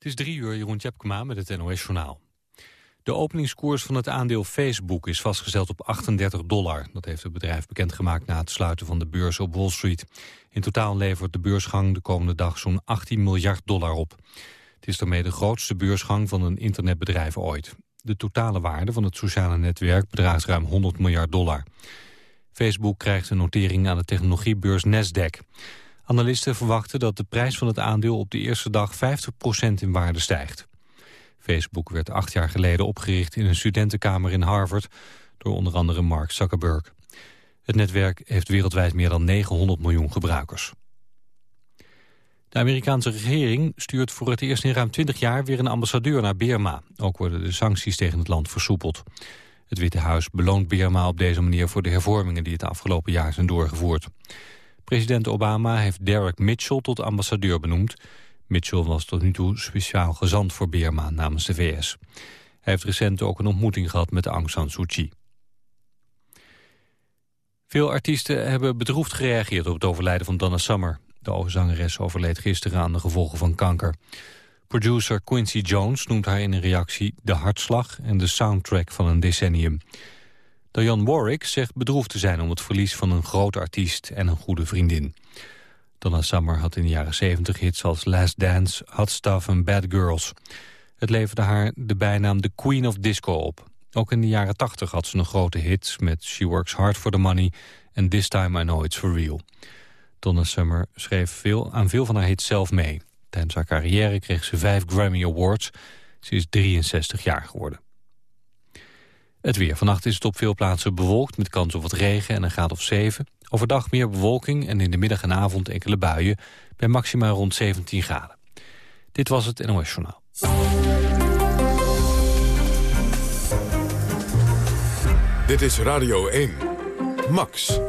Het is drie uur, Jeroen Tjepkema met het NOS Journaal. De openingskoers van het aandeel Facebook is vastgesteld op 38 dollar. Dat heeft het bedrijf bekendgemaakt na het sluiten van de beurs op Wall Street. In totaal levert de beursgang de komende dag zo'n 18 miljard dollar op. Het is daarmee de grootste beursgang van een internetbedrijf ooit. De totale waarde van het sociale netwerk bedraagt ruim 100 miljard dollar. Facebook krijgt een notering aan de technologiebeurs Nasdaq. Analisten verwachten dat de prijs van het aandeel op de eerste dag 50% in waarde stijgt. Facebook werd acht jaar geleden opgericht in een studentenkamer in Harvard... door onder andere Mark Zuckerberg. Het netwerk heeft wereldwijd meer dan 900 miljoen gebruikers. De Amerikaanse regering stuurt voor het eerst in ruim 20 jaar weer een ambassadeur naar Birma. Ook worden de sancties tegen het land versoepeld. Het Witte Huis beloont Birma op deze manier voor de hervormingen die het afgelopen jaar zijn doorgevoerd. President Obama heeft Derek Mitchell tot ambassadeur benoemd. Mitchell was tot nu toe speciaal gezant voor Birma namens de VS. Hij heeft recent ook een ontmoeting gehad met Aung San Suu Kyi. Veel artiesten hebben bedroefd gereageerd op het overlijden van Donna Summer. De zangeres overleed gisteren aan de gevolgen van kanker. Producer Quincy Jones noemt haar in een reactie de hartslag en de soundtrack van een decennium. Diane Warwick zegt bedroefd te zijn om het verlies van een grote artiest en een goede vriendin. Donna Summer had in de jaren 70 hits als Last Dance, Hot Stuff en Bad Girls. Het leverde haar de bijnaam The Queen of Disco op. Ook in de jaren 80 had ze een grote hits met She Works Hard for the Money en This Time I Know It's For Real. Donna Summer schreef veel, aan veel van haar hits zelf mee. Tijdens haar carrière kreeg ze vijf Grammy Awards. Ze is 63 jaar geworden. Het weer. Vannacht is het op veel plaatsen bewolkt met kans op wat regen en een graad of 7. Overdag meer bewolking en in de middag en avond enkele buien bij maxima rond 17 graden. Dit was het NOS Journaal. Dit is Radio 1. Max.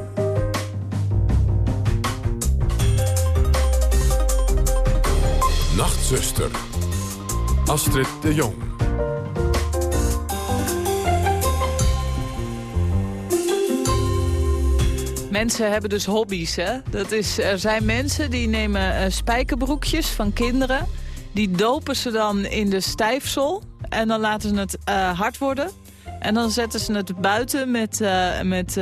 Nachtzuster. Astrid de Jong. Mensen hebben dus hobby's, hè? Dat is, er zijn mensen die nemen uh, spijkerbroekjes van kinderen... die dopen ze dan in de stijfsel en dan laten ze het uh, hard worden... En dan zetten ze het buiten met, uh, met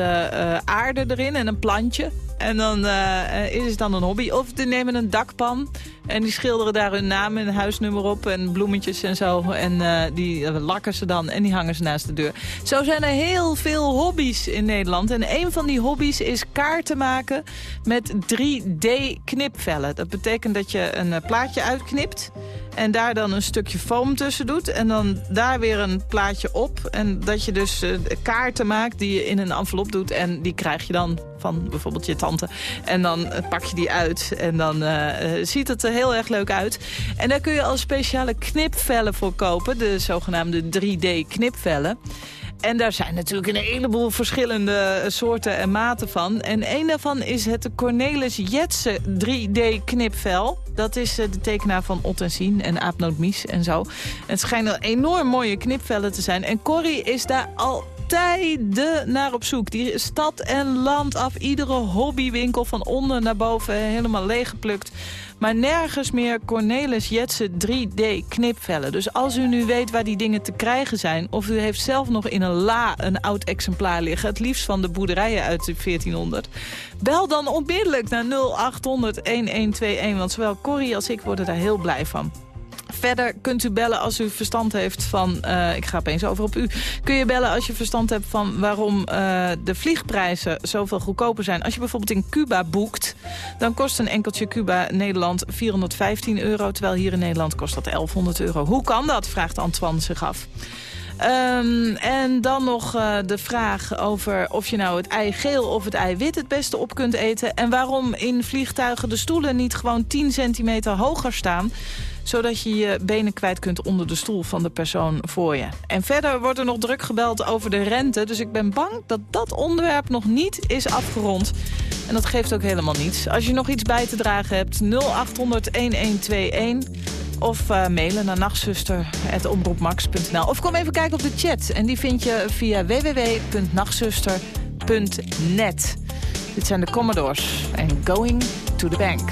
aarde erin en een plantje. En dan uh, is het dan een hobby. Of die nemen een dakpan en die schilderen daar hun naam en huisnummer op en bloemetjes en zo. En uh, die lakken ze dan en die hangen ze naast de deur. Zo zijn er heel veel hobby's in Nederland. En een van die hobby's is kaarten maken met 3D-knipvellen. Dat betekent dat je een plaatje uitknipt en daar dan een stukje foam tussen doet. En dan daar weer een plaatje op. En dat je dus kaarten maakt die je in een envelop doet. En die krijg je dan van bijvoorbeeld je tante. En dan uh, pak je die uit. En dan uh, ziet het er heel erg leuk uit. En daar kun je al speciale knipvellen voor kopen. De zogenaamde 3D knipvellen. En daar zijn natuurlijk een heleboel verschillende soorten en maten van. En een daarvan is het Cornelis Jetsen 3D-knipvel. Dat is eh, de tekenaar van Ot en Sien en Mies en zo. Het schijnen enorm mooie knipvellen te zijn. En Corrie is daar al tijden naar op zoek. Die stad en land af, iedere hobbywinkel van onder naar boven helemaal leeggeplukt. Maar nergens meer Cornelis Jetsen 3D knipvellen. Dus als u nu weet waar die dingen te krijgen zijn... of u heeft zelf nog in een la een oud exemplaar liggen... het liefst van de boerderijen uit 1400... bel dan onmiddellijk naar 0800-1121. Want zowel Corrie als ik worden daar heel blij van. Verder kunt u bellen als u verstand heeft van... Uh, ik ga opeens over op u. Kun je bellen als je verstand hebt van waarom uh, de vliegprijzen zoveel goedkoper zijn. Als je bijvoorbeeld in Cuba boekt... dan kost een enkeltje Cuba Nederland 415 euro... terwijl hier in Nederland kost dat 1100 euro. Hoe kan dat, vraagt Antoine zich af. Um, en dan nog uh, de vraag over of je nou het ei geel of het ei wit het beste op kunt eten. En waarom in vliegtuigen de stoelen niet gewoon 10 centimeter hoger staan zodat je je benen kwijt kunt onder de stoel van de persoon voor je. En verder wordt er nog druk gebeld over de rente. Dus ik ben bang dat dat onderwerp nog niet is afgerond. En dat geeft ook helemaal niets. Als je nog iets bij te dragen hebt, 0800-1121... Of uh, mailen naar nachtzuster.omroepmax.nl. Of kom even kijken op de chat. En die vind je via www.nachtzuster.net. Dit zijn de Commodores en Going to the Bank.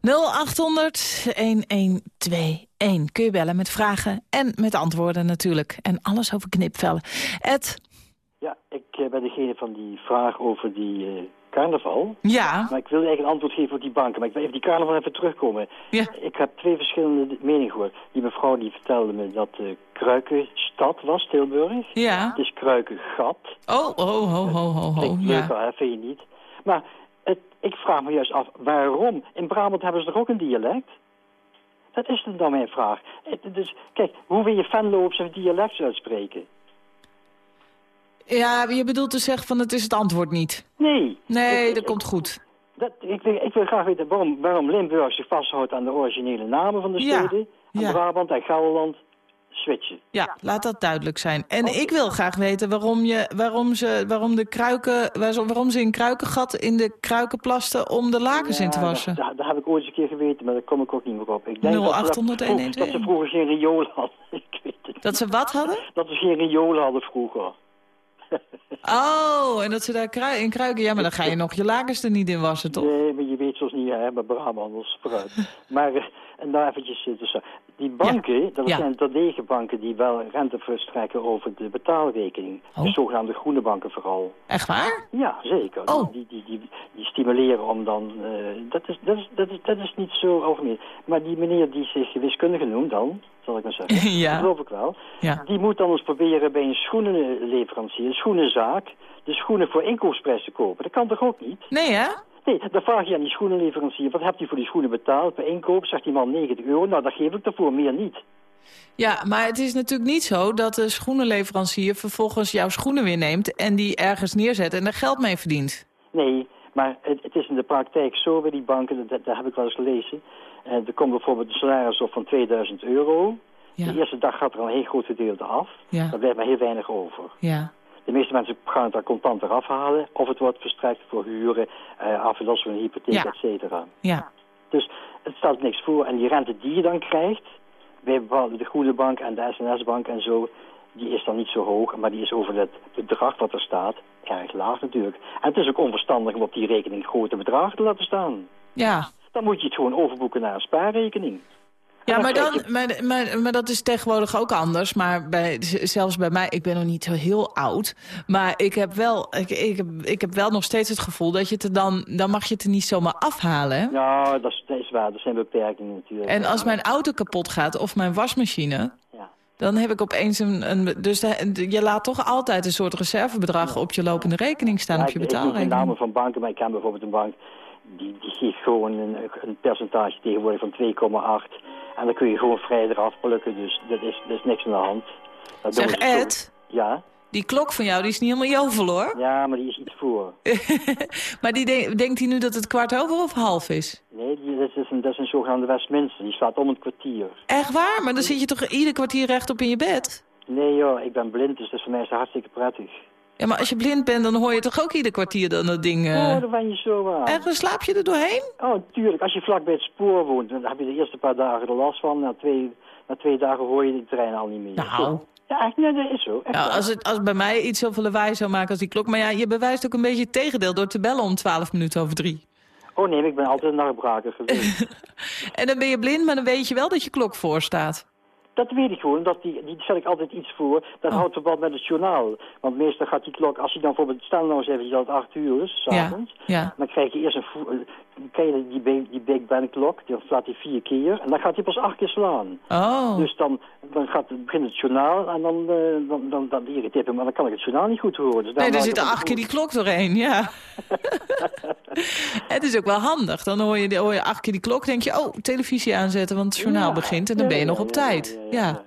0800 1121. Kun je bellen met vragen en met antwoorden natuurlijk. En alles over knipvellen. Ed? Ja, ik eh, ben degene van die vraag over die eh, carnaval. Ja. Maar ik wil eigenlijk een antwoord geven op die banken. Maar ik wil even die carnaval even terugkomen. Ja. Ik heb twee verschillende meningen gehoord. Die mevrouw die vertelde me dat Kruiken Kruikenstad was, Tilburg. Ja. Het is Kruikengat. Oh, oh, ho, ho, ho, ho. Leuk, ja. hè? vind je niet? Maar het, ik vraag me juist af, waarom? In Brabant hebben ze toch ook een dialect? Dat is dan mijn vraag. Dus, kijk, hoe wil je Venlo op zijn dialect uitspreken? ja, je bedoelt te zeggen van het is het antwoord niet. Nee. Nee, Ik- dat ik- komt goed. Dat, ik, wil, ik wil graag weten waarom, waarom Limburg zich vasthoudt aan de originele namen van de Ja, steden. Ja. Brabant en Gelderland switchen. Ja, laat dat duidelijk zijn. En ik wil graag weten waarom, je, waarom, ze, waarom, de kruiken, waarom ze in kruikengat in de kruiken plasten om de lakens in te wassen. Dat, dat, dat heb ik ooit eens een keer geweten, maar daar kom ik ook niet meer op. Ik denk 0800 dat, ze dat, vroeg- dat ze vroeger geen riool hadden. Ik weet het Dat ze wat hadden? Dat ze geen riool hadden vroeger. Oh, en dat ze daar krui- in kruiken... Ja, maar dan ga je nog je lakens er niet in wassen, toch? Nee, maar je weet zoals niet, hè, met Brabanders vooruit. maar, eh, en daar eventjes eh, tussen. Die banken, dat Ja. zijn terdege banken die wel rente verstrekken over de betaalrekening. Oh. De zogenaamde groene banken vooral. Echt waar? Ja, zeker. Oh. Die, die, die, die stimuleren om dan... eh, dat, is, dat, is, dat, is, dat is niet zo algemeen. Maar die meneer die zich wiskundige noemt dan, zal ik maar zeggen. Ja. Dat geloof ik wel. Ja. Die moet dan eens proberen bij een schoenenleverancier, een schoenenzaak... de schoenen voor inkoopprijs te kopen. Dat kan toch ook niet? Nee, hè? Nee, dan vraag je aan die schoenenleverancier... wat hebt u voor die schoenen betaald per inkoop? Zegt die man 90 euro. Nou, dat geef ik ervoor, meer niet. Ja, maar het is natuurlijk niet zo dat de schoenenleverancier vervolgens jouw schoenen weer neemt en die ergens neerzet en er geld mee verdient. Nee, maar het, het is in de praktijk zo bij die banken, dat, dat heb ik wel eens gelezen. Eh, er komt bijvoorbeeld een salaris op van 2000 euro. Ja. De eerste dag gaat er al een heel groot gedeelte af. Ja. Daar blijft maar heel weinig over. Ja. De meeste mensen gaan het daar contant eraf halen. Of het wordt verstrekt voor huren, eh aflossen van een hypotheek, Ja. et cetera. Ja. Dus het stelt niks voor. En die rente die je dan krijgt, bij bepaalde de Groene Bank en de SNS-bank en zo, die is dan niet zo hoog. Maar die is over het bedrag wat er staat erg laag natuurlijk. En het is ook onverstandig om op die rekening grote bedragen te laten staan. Ja. Dan moet je het gewoon overboeken naar een spaarrekening. Ja, maar, dan, maar, maar, maar dat is tegenwoordig ook anders. Maar bij, zelfs bij mij, ik ben nog niet zo heel oud. Maar ik heb wel, ik, ik, heb, ik heb wel nog steeds het gevoel dat je het er dan... Dan mag je het er niet zomaar afhalen. hè? Ja, dat is, dat is waar. Er zijn beperkingen natuurlijk. En als mijn auto kapot gaat of mijn wasmachine... Ja. dan heb ik opeens een... een dus de- je laat toch altijd een soort reservebedrag op je lopende rekening staan, Ja, op je ik, ik betaalrekening. namen van banken, maar ik ken bijvoorbeeld een bank... die, die geeft gewoon een, een percentage tegenwoordig van 2,8. En dan kun je gewoon vrij eraf plukken. Dus dat is, dat is niks aan de hand. Dat Zeg zo. Ed, Ja, die klok van jou die is niet helemaal jovel hoor. ja, maar die is iets voor. Maar die de- denkt hij nu dat het kwart over of half is? Nee, die, dat, is een, dat is een zogenaamde Westminster. Die staat om het kwartier. Echt waar? Maar dan zit je toch ieder kwartier rechtop in je bed? Nee joh, ik ben blind, dus dat is voor mij hartstikke prettig. Ja, maar als je blind bent, dan hoor je toch ook ieder kwartier dan dat ding... eh Oh, dan ben je zo aan. En dan slaap je er doorheen? Oh, tuurlijk. Als je vlak bij het spoor woont, dan heb je de eerste paar dagen er last van. Na twee, na twee dagen hoor je de trein al niet meer. Nou. Ja, echt, nee, dat is zo. Echt als, het, als bij mij iets zoveel lawaai zou maken als die klok. Maar ja, je bewijst ook een beetje het tegendeel door te bellen om 12 minuten over drie. Oh nee, ik ben altijd een nachtbraker geweest. En dan ben je blind, maar dan weet je wel dat je klok voor staat. Dat weet ik gewoon, dat die, die stel ik altijd iets voor. Dat Oh. houdt verband met het journaal. Want meestal gaat die klok, als je dan bijvoorbeeld, stel nou eens even dat het acht uur is, s'avonds. ja. Dan krijg je eerst een, eh, ken je die, Big- die Big klok, die slaat hij vier keer. En dan gaat hij pas acht keer slaan. Oh. Dus dan, dan gaat, het- begint het journaal en dan, eh, dan, dan, dan irriteert me, maar dan kan ik het journaal niet goed horen. Dus Nee, er zit acht keer die klok doorheen, ja. het is ook wel handig. Dan hoor je, hoor je acht keer die klok, denk je, oh, televisie aanzetten, want het journaal Ja, begint. En dan ben je nog op tijd. ja,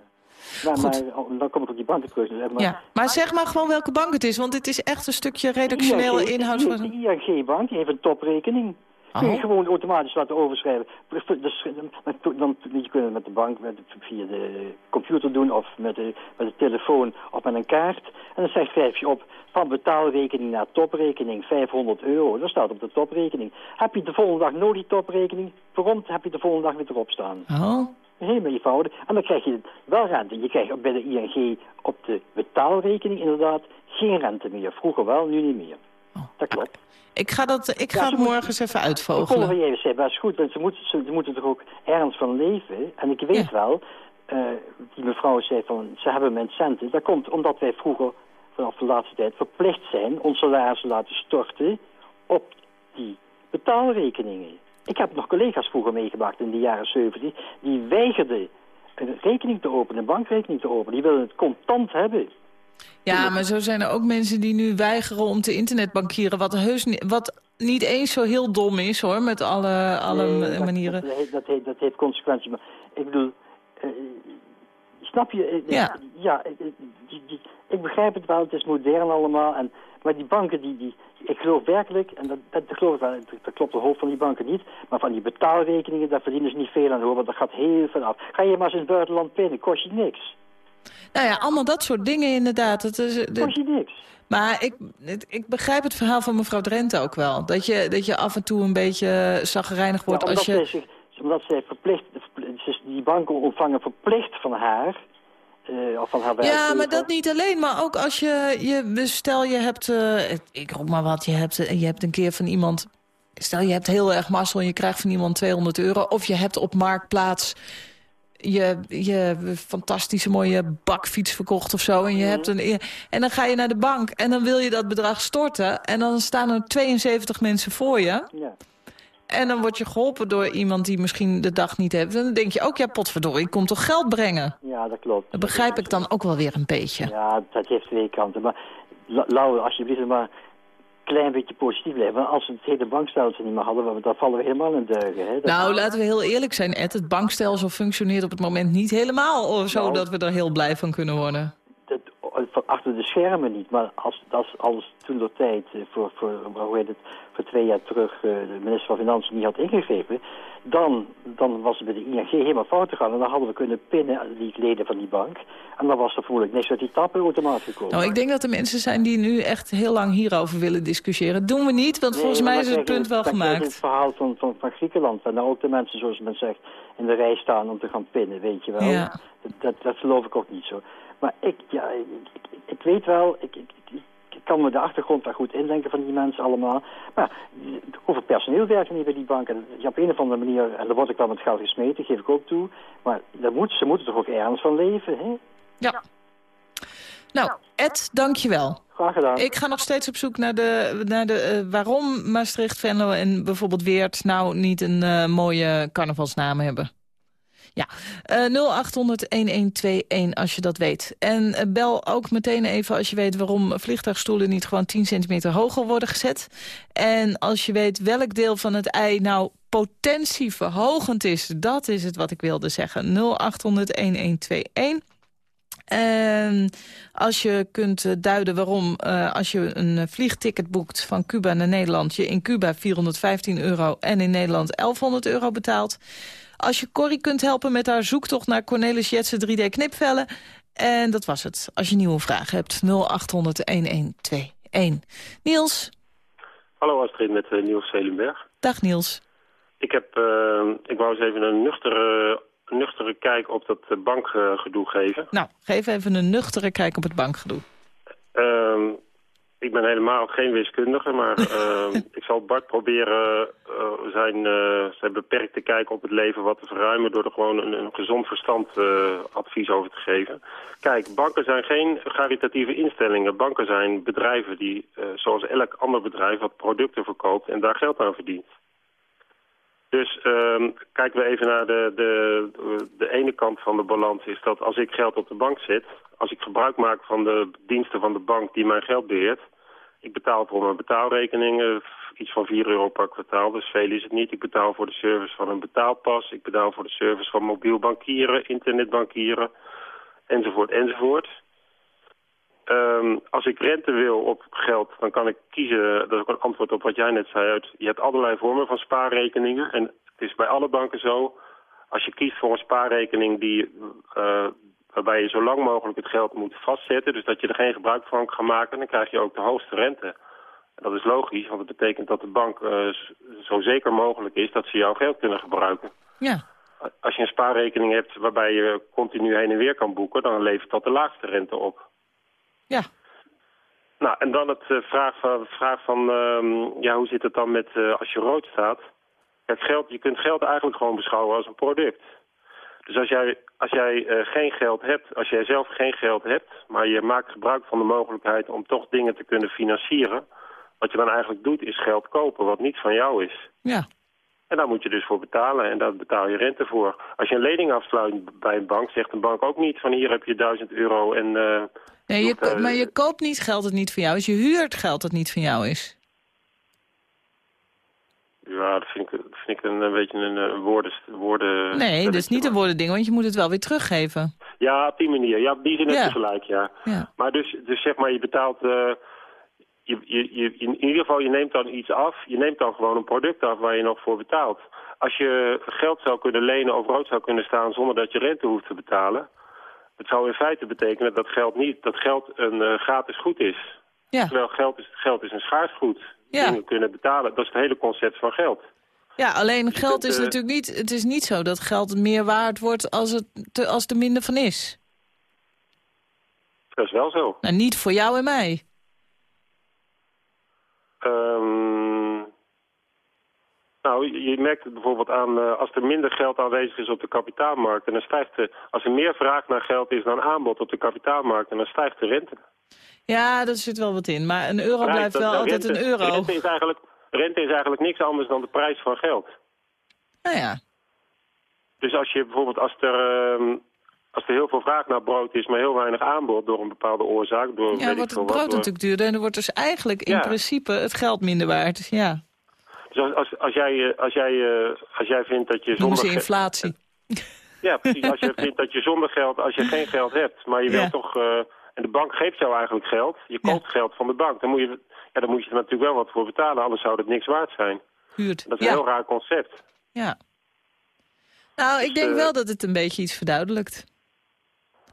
Goed. maar oh, dan kom ik op die. Dus, maar, Ja. Maar zeg maar gewoon welke bank het is, want dit is echt een stukje redactionele inhoud. De ING-bank die heeft een toprekening. Kun je Oh. gewoon automatisch laten overschrijven. Dus, dan, dan, je kunt het met de bank met, via de computer doen of met de, met de telefoon of met een kaart. En dan schrijf je op van betaalrekening naar toprekening 500 euro. Dat staat op de toprekening. Heb je de volgende dag nooit die toprekening, prompt heb je de volgende dag weer erop staan. Oh. Helemaal eenvoudig. En dan krijg je wel rente. Je krijgt bij de ING op de betaalrekening inderdaad geen rente meer. Vroeger wel, nu niet meer. Dat klopt. Ik ga, dat, ik Ja, ga het morgen eens even uitvogelen. wat jij even zei, best goed. Want ze moeten, ze, moeten er ook ergens van leven. En ik weet Ja. wel, eh, die mevrouw zei van, ze hebben mijn centen. Dat komt omdat wij vroeger, vanaf de laatste tijd, verplicht zijn ons salaris te laten storten op die betaalrekeningen. Ik heb nog collega's vroeger meegemaakt in de jaren 70, die weigerden een rekening te openen, een bankrekening te openen. Die wilden het contant hebben. Ja, maar zo zijn er ook mensen die nu weigeren om te internetbankieren. Wat, heus niet, wat niet eens zo heel dom is hoor, met alle, alle Nee, ma- dat- manieren. Dat, heeft, dat, heeft, dat heeft consequenties. Maar ik bedoel, eh, snap je? eh, Ja. ja die, ik begrijp het wel, het is modern allemaal. En, maar die banken, die, die, ik geloof werkelijk, en dat, dat geloof ik wel, dat, dat klopt de hoofd van die banken niet. Maar van die betaalrekeningen, daar verdienen ze niet veel aan hoor, want dat gaat heel veel af. Ga je maar eens in het buitenland pinnen, kost je niks. Nou ja, allemaal dat soort dingen inderdaad. Dat is, je niks. maar ik, ik begrijp het verhaal van mevrouw Drenthe ook wel. Dat je, dat je af en toe een beetje zagrijnig wordt Ja, als omdat, je... zich, omdat zij verplicht, verplicht- ze- die banken ontvangen verplicht van haar, eh, of van haar Ja, maar dat niet alleen. Maar ook als je, je stel je hebt, eh, ik roep maar wat, je hebt, je hebt een keer van iemand... Stel je hebt heel erg mazzel en je krijgt van iemand 200 euro. Of je hebt op Marktplaats je, je fantastische mooie bakfiets verkocht of zo. En, je hebt een, en dan ga je naar de bank en dan wil je dat bedrag storten. En dan staan er 72 mensen voor je. Ja. En dan word je geholpen door iemand die misschien de dag niet heeft. En dan denk je ook, ja potverdorie, ik kom toch geld brengen. ja, dat klopt. Dat begrijp ik dan ook wel weer een beetje. Ja, dat heeft twee kanten. Maar La- Laura, alsjeblieft maar klein beetje positief blijven. Want als we het hele bankstelsel niet meer hadden, dan vallen we helemaal in duigen. Hè? Nou, laten we heel eerlijk zijn, Ed. Het bankstelsel functioneert op het moment niet helemaal zo Nou. dat we er heel blij van kunnen worden. Dat, van achter de schermen niet, maar als, als, als toen de tijd eh, voor, voor, hoe heet het, voor twee jaar terug eh, de minister van Financiën niet had ingegrepen, dan, dan was het bij de ING helemaal fout gegaan. En dan hadden we kunnen pinnen, die leden van die bank. En dan was er vermoedelijk niks uit die tappenautomaat gekomen. Nou, ik denk dat er mensen zijn die nu echt heel lang hierover willen discussiëren. Dat doen we niet, want Nee, volgens mij is het punt wel je het gemaakt. verhaal van, van, van Griekenland. En daar ook de mensen, zoals men zegt, in de rij staan om te gaan pinnen, weet je wel. Ja. Dat, dat geloof ik ook niet zo. Maar ik, ja, ik, ik, ik weet wel, ik, ik, ik- ik kan me de achtergrond daar goed indenken van die mensen allemaal. Maar over personeel werken niet bij die banken. Ja, op een of andere manier, en daar word ik wel met geld gesmeten, geef ik ook toe. Maar daar moet, ze moeten toch ook ergens van leven, hè? Ja. Nou, Ed, dankjewel. Graag gedaan. Ik ga nog steeds op zoek naar de, naar de eh, waarom Maastricht, Venlo en bijvoorbeeld Weert nou niet een eh, mooie carnavalsnaam hebben. Ja, eh 0800-1121 als je dat weet. En eh, bel ook meteen even als je weet waarom vliegtuigstoelen niet gewoon 10 centimeter hoger worden gezet. En als je weet welk deel van het ei nou potentieverhogend is, dat is het wat ik wilde zeggen. 0800-1121. En als je kunt eh, duiden waarom, als je een vliegticket boekt van Cuba naar Nederland... je in Cuba 415 euro en in Nederland 1100 euro betaalt. Als je Corrie kunt helpen met haar zoektocht naar Cornelis Jetsen 3D knipvellen. En dat was het. Als je nieuwe vragen hebt, 0800-1121. Niels. Hallo Astrid, met uh, Niels Zelenberg. Dag Niels. Ik, heb, uh, ik wou eens even een nuchtere nuchtere kijk op dat uh, bankgedoe geven. Nou, geef even een nuchtere kijk op het bankgedoe. Uh, ik ben helemaal geen wiskundige, maar uh, ik zal Bart proberen uh, zijn, zijn beperkte kijk op het leven wat te verruimen... door er gewoon een, een gezond verstand advies over te geven. Kijk, banken zijn geen caritatieve instellingen. Banken zijn bedrijven die, zoals elk ander bedrijf, wat producten verkoopt en daar geld aan verdient. Dus um, kijken we even naar de, de, de ene kant van de balans is dat als ik geld op de bank zet... als ik gebruik maak van de diensten van de bank die mijn geld beheert... ik betaal voor mijn betaalrekeningen iets van 4 euro per kwartaal, dus veel is het niet. Ik betaal voor de service van een betaalpas, ik betaal voor de service van mobiel bankieren, internetbankieren, enzovoort, enzovoort. Um, als ik rente wil op geld, dan kan ik kiezen, dat is ook een antwoord op wat jij net zei, uit, je hebt allerlei vormen van spaarrekeningen. En het is bij alle banken zo, als je kiest voor een spaarrekening die, uh, waarbij je zo lang mogelijk het geld moet vastzetten, dus dat je er geen gebruik van kan maken, dan krijg je ook de hoogste rente. En dat is logisch, want het betekent dat de bank uh, zo zeker mogelijk is dat ze jouw geld kunnen gebruiken. Ja. Als je een spaarrekening hebt waarbij je continu heen en weer kan boeken, dan levert dat de laagste rente op. Ja. Nou, en dan het uh, vraag van, vraag van um, ja, hoe zit het dan met uh, als je rood staat? Het geld, je kunt geld eigenlijk gewoon beschouwen als een product. Dus als jij, als jij uh, geen geld hebt, als jij zelf geen geld hebt, maar je maakt gebruik van de mogelijkheid om toch dingen te kunnen financieren, wat je dan eigenlijk doet is geld kopen, wat niet van jou is. Ja. En daar moet je dus voor betalen en daar betaal je rente voor. Als je een lening afsluit bij een bank, zegt een bank ook niet van hier heb je 1000 euro en... Uh, nee, je maar je koopt niet geld dat niet van jou is, je huurt geld dat niet van jou is. Ja, dat vind ik, dat vind ik een, een beetje een, een woorden... woorden nee, dat is niet een woordending, want je moet het wel weer teruggeven. Ja, op die manier. Ja, die zin Ja. heb je gelijk, ja. Ja. Maar dus, dus zeg maar, je betaalt... eh, je, je, je, in ieder geval, je neemt dan iets af. Je neemt dan gewoon een product af waar je nog voor betaalt. Als je geld zou kunnen lenen of rood zou kunnen staan zonder dat je rente hoeft te betalen... het zou in feite betekenen dat geld, niet, dat geld een eh, gratis goed is. Ja. Terwijl geld is, geld is een schaars goed. Ja. Dingen kunnen betalen. Dat is het hele concept van geld. Ja, alleen geld kunt, is eh, natuurlijk niet... Het is niet zo dat geld meer waard wordt als, het te, als er minder van is. Dat is wel zo. Nou, niet voor jou en mij. Ehm, nou, je, merkt het bijvoorbeeld aan eh, als er minder geld aanwezig is op de kapitaalmarkt. En dan stijgt de, als er meer vraag naar geld is dan aanbod op de kapitaalmarkt, en dan stijgt de rente. Ja, daar zit wel wat in. Maar een euro blijft wel altijd rente- een euro. Rente is, eigenlijk, rente is eigenlijk niks anders dan de prijs van geld. Nou ja. Dus als je bijvoorbeeld, als er, ehm, als er heel veel vraag naar brood is, maar heel weinig aanbod door een bepaalde oorzaak, door Ja, wordt het brood natuurlijk duurder. En er wordt dus eigenlijk in Ja. principe het geld minder waard. Ja, Dus als, als, jij, eh, als, jij, eh, als jij vindt dat je zonder... inflatie. Ja, precies. Als je vindt dat je zonder geld, als je geen geld hebt, maar je Ja. wilt toch... eh, en de bank geeft jou eigenlijk geld, je koopt geld van de bank, dan moet, je, ja, dan moet je er natuurlijk wel wat voor betalen, anders zou het niks waard zijn. Huurt. Dat is ja. een heel raar concept. ja. Nou, ik Dus, denk wel dat het een beetje iets verduidelijkt.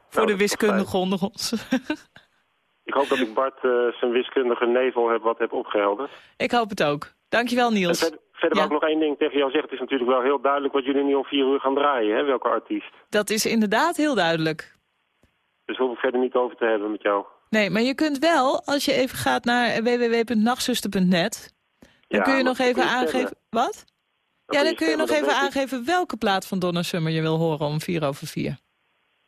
Voor Nou, de dat wiskundige onder ons. Ik hoop dat ik Bart zijn wiskundige nevel heb wat heb opgehelderd. ik hoop het ook. Dankjewel, En Niels. verder, verder Ja. wou ik nog één ding tegen jou zeggen. Het is natuurlijk wel heel duidelijk wat jullie nu om vier uur gaan draaien, hè, welke artiest. Dat is inderdaad heel duidelijk. Dus hoef ik verder niet over te hebben met jou. Nee, maar je kunt wel, als je even gaat naar www.nachtzuster.net... dan Ja, kun je nog even je aangeven... Wat? Dan Ja, dan je kun je nog stemmen, even aangeven welke plaat van Donna Summer je wil horen om vier over vier.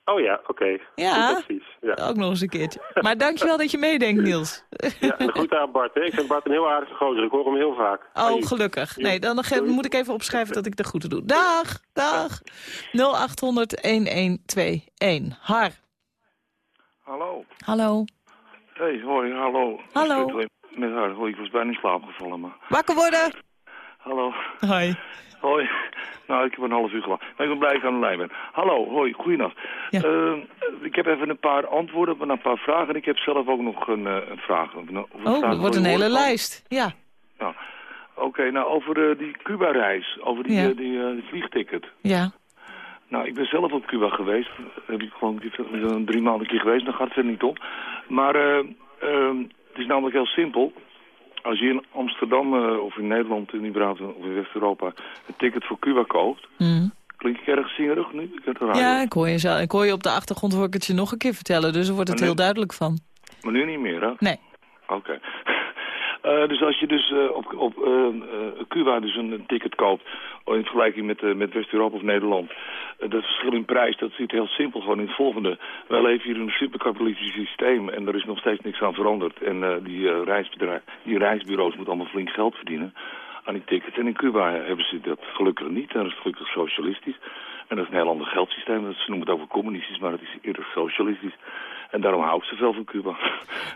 Oh ja, oké. Ja. Advies. Ja. Ook nog eens een keertje. Maar dankjewel dat je meedenkt, Niels. ja, en goed aan Bart. Hè. Ik vind Bart een heel aardige gozer. Ik hoor hem heel vaak. Oh, gelukkig. Nee, dan Doei. moet ik even opschrijven dat ik de groeten doe. Dag, dag. 0800-1121. Har. Hallo. Hallo. Hey, hoi, hallo. Hallo. Met haar. Hoi, ik was bijna in slaap gevallen, maar... Wakker worden. Hallo. Hoi. Hoi. Nou, ik heb een half uur gelachen. Maar ik ben blij dat ik aan de lijn ben. Hallo, hoi, goeienacht. Ja. Eh, ik heb even een paar antwoorden op een paar vragen. En ik heb zelf ook nog een, eh, een vraag. Of een- Oh, dat wordt een hele lijst. Ja. Nou, Oké, nou over eh, die Cuba-reis. Over die, Ja. eh, die, vliegticket. Ja. Nou, ik ben zelf op Cuba geweest. Heb ik gewoon drie maanden een keer geweest, dan gaat het er niet om. Maar eh, ehm, het is namelijk heel simpel. Als je in Amsterdam eh, of in Nederland, in überhaupt, of in West-Europa een ticket voor Cuba koopt... Mm. Klink ik erg zingerig nu? Ik. Ja, ik hoor, je, zo- ik hoor je op de achtergrond hoor ik het je nog een keer vertellen. Dus er wordt het heel duidelijk van. Maar nu niet meer, hè? Nee. Oké. Eh, dus als je dus eh, op, op eh, eh, Cuba dus een, ticket koopt, oh, in vergelijking met, met West-Europa of Nederland, dat verschil in prijs, dat zit heel simpel gewoon in het volgende. Wij leven hier in een superkapitalistisch systeem en er is nog steeds niks aan veranderd. En die, reisbedrijf, die reisbureaus moeten allemaal flink geld verdienen aan die tickets. En in Cuba hebben ze dat gelukkig niet, en dat is gelukkig socialistisch. En dat is een heel ander geldsysteem. Dat- Ze noemen het over communistisch, maar het is eerder socialistisch. En daarom hou ik zoveel van Cuba.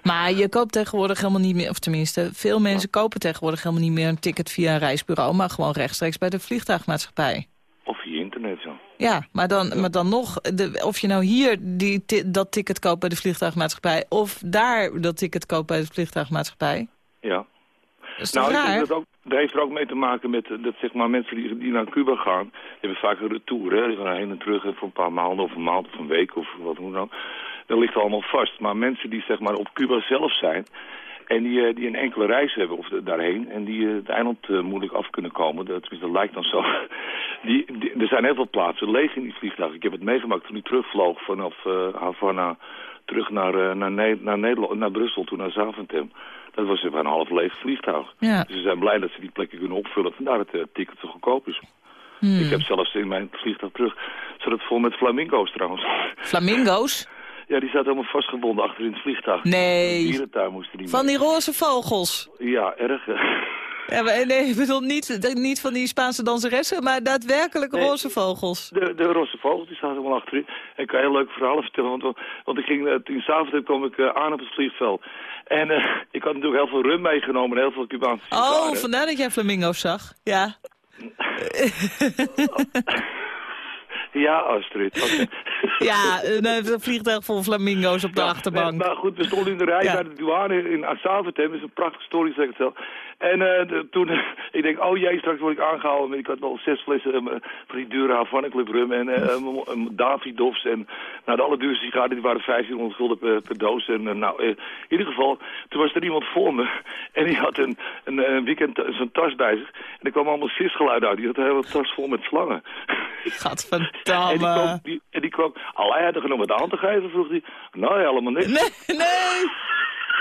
Maar je koopt tegenwoordig helemaal niet meer, of tenminste, veel mensen kopen tegenwoordig helemaal niet meer een ticket via een reisbureau, maar gewoon rechtstreeks bij de vliegtuigmaatschappij. Of via internet zo. Ja, maar dan, maar dan nog, de, of je nou hier die, dat ticket koopt bij de vliegtuigmaatschappij, of daar dat ticket koopt bij de vliegtuigmaatschappij. Ja. Dat Nou, ik raar? denk dat, ook, dat heeft er ook mee te maken met dat zeg maar, mensen die, die naar Cuba gaan, die hebben vaak een retour. Hè? Die gaan heen en terug voor een paar maanden of een maand of een week of wat hoe dan. Dat ligt allemaal vast. Maar mensen die zeg maar, op Cuba zelf zijn en die, eh, die een enkele reis hebben of daarheen en die eh, het eiland eh, moeilijk af kunnen komen, dat, tenminste, dat lijkt dan zo. Die, die- er zijn heel veel plaatsen leeg in die vliegtuigen. Ik heb het meegemaakt toen ik terugvloog vanaf Havana terug naar, naar, Ne- naar, Nederland, naar Brussel, toen naar Zaventem. Dat was een half leeg vliegtuig. Ja. Dus ze zijn blij dat ze die plekken kunnen opvullen. Vandaar dat het ticket zo goedkoop is. Hmm. Ik heb zelfs in mijn vliegtuig terug... het vol met flamingo's trouwens. Flamingo's? Ja, die zaten helemaal vastgebonden achter in het vliegtuig. Nee. Moesten die Van mee. die roze vogels. Ja, erg. Ja, maar, nee, ik bedoel niet, niet van die Spaanse danseressen, maar daadwerkelijk Nee. roze vogels. De, de roze vogels die zaten helemaal achterin. En ik kan heel leuke verhalen vertellen. Want, want ik ging, eh, in s'avonds kwam ik eh, aan op het vliegveld. En eh, ik had natuurlijk heel veel rum meegenomen en heel veel Cubaanse Oh, vandaar dat jij flamingo's zag. Ja. Ja, Astrid. Ja, een, een vliegtuig vol flamingo's op de Ja, achterbank. nee, maar goed, we stonden in de rij Ja. bij de douane in Zaventem. Dat is een prachtige story, zeg ik het zelf. En eh, de- toen, ik denk, oh jee, straks word ik aangehouden. Maar ik had wel zes flessen eh, van die dure Havana Club rum en eh, een Davidoffs. En nou, de allerduurste sigaren die waren 1500 gulden per, per doos. En eh, nou, eh, in ieder geval, toen was er iemand voor me. En die had een, een, een weekend zo'n tas bij zich. En er kwam allemaal sisgeluid uit. Die had een hele tas vol met slangen. En die Gadverdamme. kwam, die, en die kwam, al hij had er genoeg wat aan te geven, vroeg hij. Nou, helemaal niks. Nee, nee.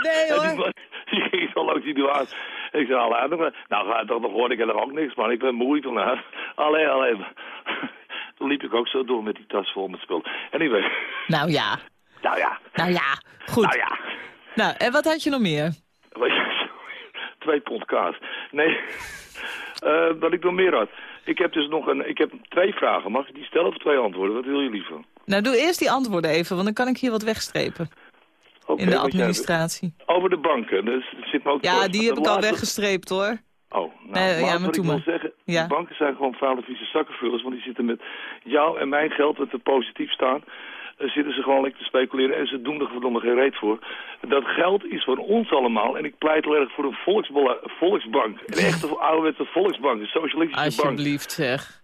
Nee hoor. die ging zo langs die douane. Ik zei, allee, nog- nou ga toch nog horen, ik heb er ook niks, man. Ik ben moe vandaag. Allee, allee. Toen liep ik ook zo door met die tas vol met spul. Anyway, Nou ja, nou ja, nou ja. Goed. nou ja. Nou, en wat had je nog meer? Twee pond kaas. Nee, Eh wat ik nog meer had. Ik heb dus nog een, ik heb twee vragen. Mag ik die stellen of twee antwoorden? Wat wil je liever? Nou, doe eerst die antwoorden even, want dan kan ik hier wat wegstrepen. Oké, In de jij- administratie. Over de banken. Dus, er zit me ook Ja, die heb ik al weggestreept hoor. Oh, nou, Nee, ja, maar wat ik wil zeggen, Ja. de banken zijn gewoon vuile vieze zakkenvullers, want die zitten met jou en mijn geld, dat we positief staan, eh, zitten ze gewoon lekker te speculeren en ze doen er verdomme geen reet voor. Dat geld is van ons allemaal en ik pleit heel erg voor een volksbank. Een echte ouderwetse volksbank, een socialistische bank. Alsjeblieft zeg.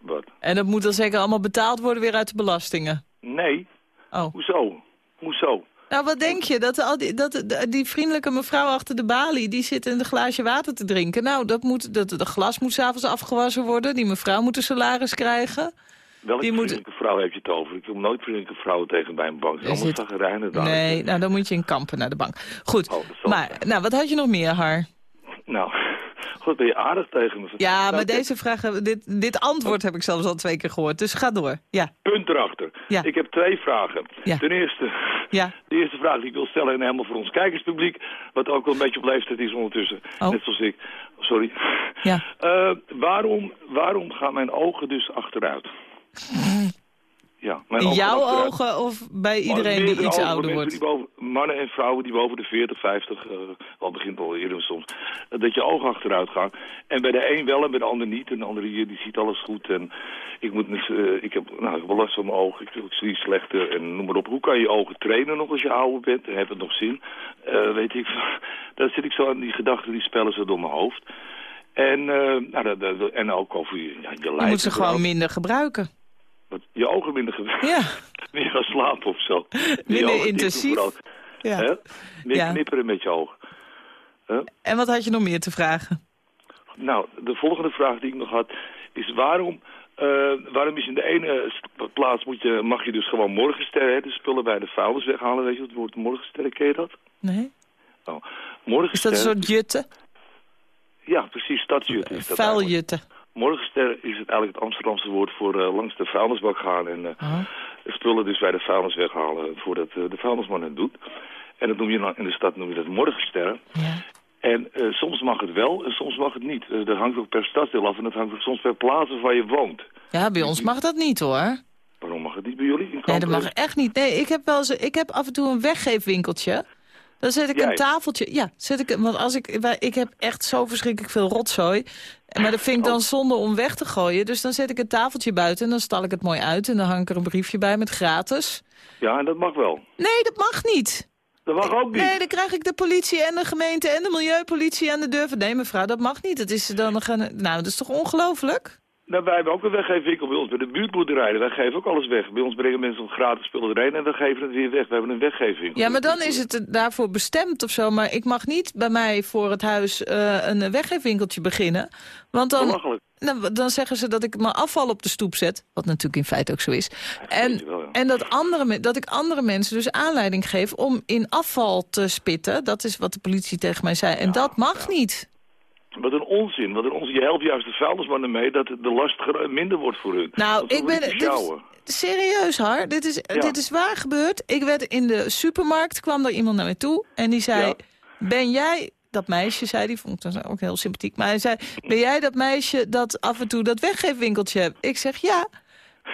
Wat? En dat moet dan zeker allemaal betaald worden weer uit de belastingen. Nee, Oh. hoezo? Hoezo? Nou, wat denk je? Dat, al die, dat die vriendelijke mevrouw achter de balie... die zit in een glaasje water te drinken. Nou, dat moet, dat, dat glas moet s'avonds afgewassen worden. Die mevrouw moet een salaris krijgen. Welke Die vriendelijke vrouw heb je het over? Ik wil nooit vriendelijke vrouwen tegen bij een bank. Allemaal zagrijnen daar. Nee, nou dan moet je in kampen naar de bank. Goed, Oh, maar nou, wat had je nog meer, Har? Nou, ben je aardig tegen me. Ja, Nou, maar kijk, deze vraag, dit, dit antwoord heb ik zelfs al twee keer gehoord. Dus ga door. Ja, Punt erachter. Ja. Ik heb twee vragen. Ja. Ten eerste, ja. de eerste vraag die ik wil stellen... en helemaal voor ons kijkerspubliek... wat ook wel een beetje op leeftijd is ondertussen. Oh. Net zoals ik. Sorry. Ja. Eh, waarom, waarom gaan mijn ogen dus achteruit? Ja, mijn In jouw achteruit. ogen of bij iedereen die iets ouder wordt? Boven, mannen en vrouwen die boven de 40, 50, eh al begint al eerder soms, eh, dat je ogen achteruit gaan. En bij de een wel en bij de ander niet. En de andere hier, die ziet alles goed. En ik moet, eh, ik heb, nou, ik heb wel last van mijn ogen. Ik, ik zie slechter en noem maar op. Hoe kan je ogen trainen nog als je ouder bent? En heeft het nog zin? Eh, weet ik, daar zit ik zo aan die gedachten, die spellen zo door mijn hoofd. En, eh, nou, dat, dat- en ook over je, ja, je Je lijf. moet ze gewoon minder gebruiken. Je ogen minder gewerkt. Ja, Meer gaan slapen of zo. Minder intensief. ja. Hè? Meer Ja. knipperen met je ogen. En wat had je nog meer te vragen? Nou, de volgende vraag die ik nog had is waarom... eh, waarom is in de ene plaats moet je, mag je dus gewoon morgensterren, hè, de spullen bij de vuilnis weghalen, weet je het woord morgensterren, ken je dat? Nee? Oh, Is dat een soort jutte? Ja, precies, stadsjut is dat. Morgensterren is het eigenlijk het Amsterdamse woord voor eh, langs de vuilnisbak gaan en eh, spullen dus bij de vuilnis weghalen voordat eh, de vuilnisman het doet. En dat noem je dan, in de stad noem je dat morgensterren. Ja. En soms mag het wel en soms mag het niet. Dat hangt ook per stadsdeel af en dat hangt ook soms per plaats waar je woont. ja, bij ons mag dat niet hoor. Waarom mag het niet bij jullie? In Nee, dat mag echt niet. Nee, ik heb wel eens, ik heb af en toe een weggeefwinkeltje. Dan zet ik Jij? een tafeltje. Ja, zet ik, want als ik, wij- ik heb echt zo verschrikkelijk veel rotzooi. Maar dat vind ik Oh. dan zonde om weg te gooien. Dus dan zet ik een tafeltje buiten en dan stal ik het mooi uit. En dan hang ik er een briefje bij met gratis. Ja, en dat mag wel. Nee, dat mag niet. Dat mag ook niet. Nee, dan krijg ik de politie en de gemeente en de milieupolitie aan de deur. van, Nee, mevrouw, dat mag niet. Dat is dan gaan. Nou, dat is toch ongelooflijk? Nou, wij hebben ook een weggeefwinkel bij ons, bij de buurtboerderijen. Wij geven ook alles weg. Bij ons brengen mensen gratis spullen erheen en we geven het weer weg. We hebben een weggeefwinkel. Ja, maar dan is het daarvoor bestemd of zo. Maar ik mag niet bij mij voor het huis eh, een weggeefwinkeltje beginnen. Want dan, nou, dan zeggen ze dat ik mijn afval op de stoep zet. Wat natuurlijk in feite ook zo is. En, wel, ja. en dat, andere, dat ik andere mensen dus aanleiding geef om in afval te spitten. Dat is wat de politie tegen mij zei. En dat mag niet. Wat een onzin. Wat een onzin. Je helpt juist de vuilnismannen mee dat de last minder wordt voor hun. Nou, ik ben... Dit is, serieus, Har. Dit is, Ja. dit is waar gebeurd. Ik werd in de supermarkt, kwam er iemand naar mij toe. En die zei, Ja. ben jij... Dat meisje zei, die vond ik dan ook heel sympathiek. Maar hij zei, ben jij dat meisje dat af en toe dat weggeefwinkeltje hebt? Ik zeg, ja.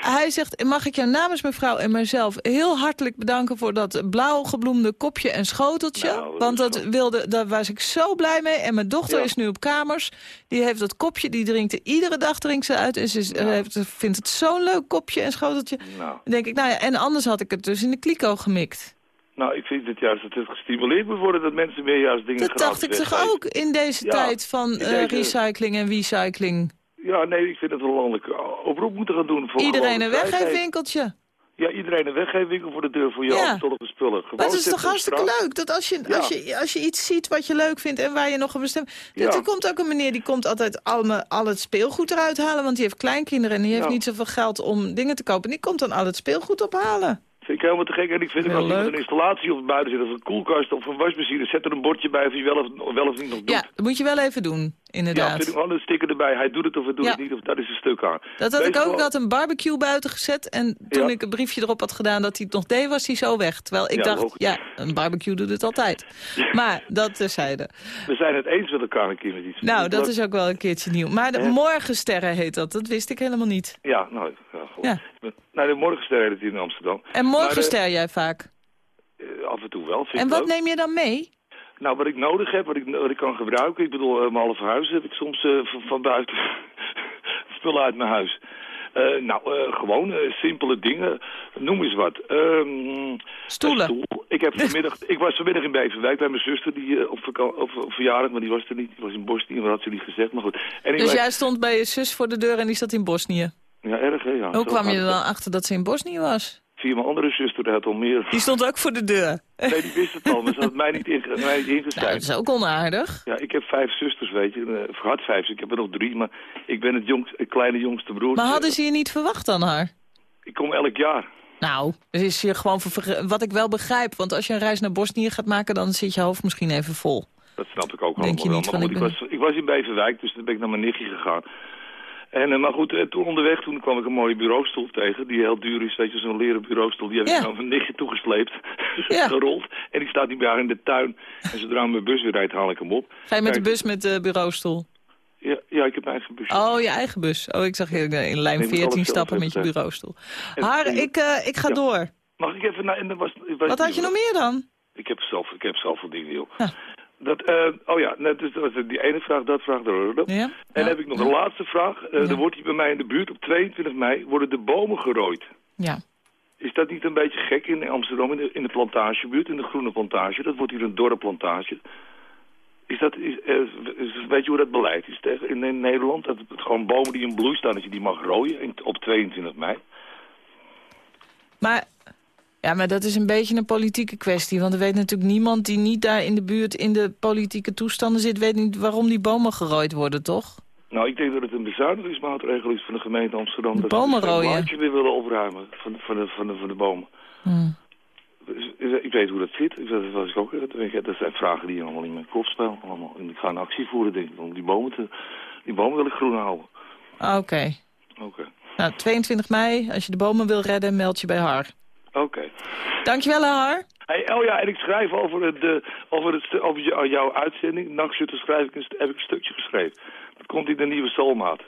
Hij zegt, mag ik jou namens mevrouw en mijzelf heel hartelijk bedanken... voor dat blauw gebloemde kopje en schoteltje. Nou, dat want dat wilde, daar was ik zo blij mee. En mijn dochter Ja. is nu op kamers. Die heeft dat kopje, die drinkt er iedere dag drinkt ze uit. En ze heeft, vindt het zo'n leuk kopje en schoteltje. Nou, Dan denk ik, nou ja, en anders had ik het dus in de kliko gemikt. nou, ik vind het juist dat het gestimuleerd moet worden dat mensen meer juist dingen Dat dacht ik toch ook in deze Ja, tijd van eh, recycling en recycling. Ja, nee, ik vind dat we een landelijke oproep moeten gaan doen. Voor Iedereen een weggeefwinkeltje. Ja, iedereen een weggeefwinkel voor de deur voor je Ja. spullen. Gewoon Maar het is toch hartstikke straat. leuk dat als je, Ja. als, je, als je iets ziet wat je leuk vindt en waar je nog een bestemming... Ja. Er komt ook een meneer die komt altijd al, al het speelgoed eruit halen, want die heeft kleinkinderen en die heeft niet zoveel geld om dingen te kopen. En die komt dan al het speelgoed ophalen. Vind ik helemaal te gek. En ik vind als iemand leuk. een installatie op buiten zit, of een koelkast of een wasmachine, zet er een bordje bij of hij wel of, wel of niet nog doet. Ja, dat moet je wel even doen, Ja, inderdaad. vind ik gewoon een sticker erbij. Hij doet het of hij doet Ja. het niet, of dat is een stuk aan. Dat had Wees ik ook. gewoon- Ik had een barbecue buiten gezet. En toen Ja. ik een briefje erop had gedaan dat hij het nog deed, was hij zo weg. Terwijl ik Ja, dacht, ja, een barbecue doet het altijd. Maar dat terzijde. We zijn het eens met elkaar een keer met iets. Nou, dat is ook wel een keertje nieuw. Maar de morgensterren heet dat. Dat wist ik helemaal niet. Ja, nou, ja, goed. Nou, de morgenster heet het hier in Amsterdam. En morgenster jij vaak. Eh, af en toe wel, vind En wat neem je dan mee? Nou, wat ik nodig heb, wat ik, wat ik kan gebruiken. Ik bedoel, eh, mijn halve huis heb ik soms eh, van, buiten spullen uit mijn huis. Eh, nou, eh, gewoon eh, simpele dingen. Noem eens wat. Ehm, Stoelen. stoel. Ik, heb vanmiddag, ik was vanmiddag in Beverwijk bij mijn zuster die, eh, op, vaka- op, op verjaardag, maar die was er niet. Die was in Bosnië, maar dat had ze niet gezegd. Maar goed. En ik Dus jij stond bij je zus voor de deur en die zat in Bosnië. Ja, erg hè? Ja, Hoe Zo kwam je er het. dan achter dat ze in Bosnië was? via mijn andere zuster uit Almere. Die stond ook voor de deur. Nee, die wist het al, maar ze had mij niet, inge mij niet Nou, ingeschreven. dat is ook onaardig. Ja, ik heb vijf zusters, weet je. Uh, had vijf, ik heb er nog drie, maar ik ben het, jongst, het kleine jongste broer. Maar hadden ze je niet verwacht dan haar? Ik kom elk jaar. Nou, dat is je gewoon wat ik wel begrijp. Want als je een reis naar Bosnië gaat maken, dan zit je hoofd misschien even vol. Dat snap ik ook Denk je niet wel. Maar goed, ik was, ik was in Beverwijk, dus toen ben ik naar mijn nichtje gegaan. En, eh, maar goed, eh, toen onderweg toen kwam ik een mooie bureaustoel tegen, die heel duur is, weet je, zo'n leren bureaustoel. Die heb Ja. ik naar mijn nichtje toegesleept, Ja. gerold. En die staat nu bij haar in de tuin. En zodra mijn bus weer rijdt, haal ik hem op. Ga je met de bus met de bureaustoel? Ja, ja, ik heb mijn eigen bus. Oh, je eigen bus. Oh, ik zag je in lijn Nee, ik moet 14 alles zelf stappen met je bureaustoel. En- en- ik, eh, ik ga Ja. door. Mag ik even. En dan was, was Wat had je nog meer dan? Ik heb zelf, ik heb zoveel dingen, joh. Ja. Dat, eh, oh ja, net, dus, dat die ene vraag, dat vraag, dat. Ja? En dan heb ik nog een laatste vraag. Ja. Er wordt hier bij mij in de buurt op 22 mei worden de bomen gerooid. Ja. Is dat niet een beetje gek in Amsterdam, in de, in de plantagebuurt, in de groene plantage? Dat wordt hier een dorpplantage. Is dat, is, eh, is- weet je hoe dat beleid is tegen, in, in Nederland? Dat het gewoon bomen die in bloei staan, dat je die mag rooien in- op 22 mei? Maar, ja, maar dat is een beetje een politieke kwestie. Want er weet natuurlijk niemand die niet daar in de buurt in de politieke toestanden zit... weet niet waarom die bomen gerooid worden, toch? Nou, ik denk dat het een bezuinigingsmaatregel is van de gemeente Amsterdam. dat bomen ze het rooien. blaadje weer willen opruimen van, de- van, de, van, de, van de bomen. Hmm. Dus, is- Ik weet hoe dat zit. Dat, was ik ook, dat dat zijn vragen die allemaal in mijn kop spelen. Allemaal. En ik ga een actie voeren, denk ik, om die bomen, te, die bomen wil ik groen houden. Ah, Oké. Oké. Nou, 22 mei, als je de bomen wil redden, meld je bij Har. Oké. Dankjewel, Har. Hey, oh ja, en ik schrijf over, het, eh, over, het, over jou- jouw uitzending. Nachtzutter schrijf ik een, heb ik een stukje geschreven. Dat komt in de nieuwe Soulmaat.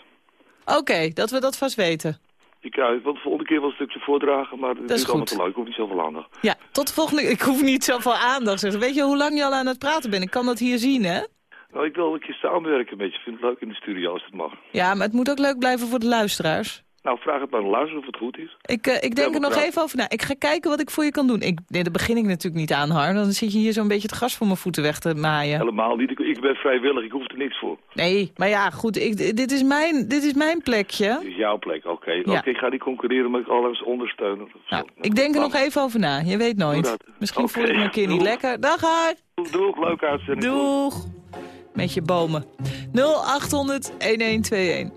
Oké, dat we dat vast weten. Ik uh, wil de volgende keer wel een stukje voordragen, maar het is allemaal te leuk. Ik hoef niet zoveel aandacht. Ja, tot de volgende... Ik hoef niet zoveel aandacht. zeg. Weet je hoe lang je al aan het praten bent? Ik kan dat hier zien, hè? Nou, ik wil een keer samenwerken met je. Ik vind het leuk in de studio als het mag. Ja, maar het moet ook leuk blijven voor de luisteraars. Nou, vraag het maar aan luisteren of het goed is. Ik, eh, ik denk er nog even over na. Ik ga kijken wat ik voor je kan doen. Ik, nee, daar begin ik natuurlijk niet aan, Har. Dan zit je hier zo'n beetje het gras voor mijn voeten weg te maaien. Helemaal niet. Ik, ik ben vrijwillig. Ik hoef er niks voor. Nee, maar ja, goed. Ik, dit, is mijn, dit is mijn plekje. Het is jouw plek. Oké. Ja. Oké, ik ga niet concurreren, maar ik alles ondersteunen. Nou, ik denk er nog even over na. Je weet nooit. Misschien Oké, voel ik me een keer niet lekker. Dag, Har. Doeg, doeg. Leuk uitzending. Doeg. Met je bomen. 0800 1121.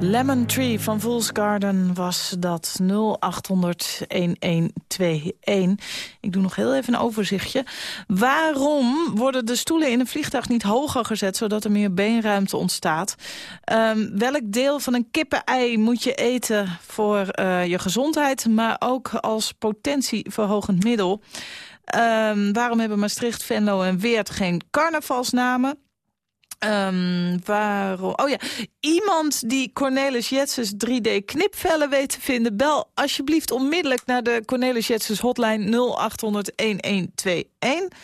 Lemon Tree van Fool's Garden was dat 0800-1121. Ik doe nog heel even een overzichtje. Waarom worden de stoelen in een vliegtuig niet hoger gezet... zodat er meer beenruimte ontstaat? Ehm, welk deel van een kippenei moet je eten voor eh, je gezondheid... maar ook als potentieverhogend middel? Ehm, waarom hebben Maastricht, Venlo en Weert geen carnavalsnamen? Ehm, waarom? Oh ja, iemand die Cornelis Jetses 3D knipvellen weet te vinden... bel alsjeblieft onmiddellijk naar de Cornelis Jetses hotline 0800-1121.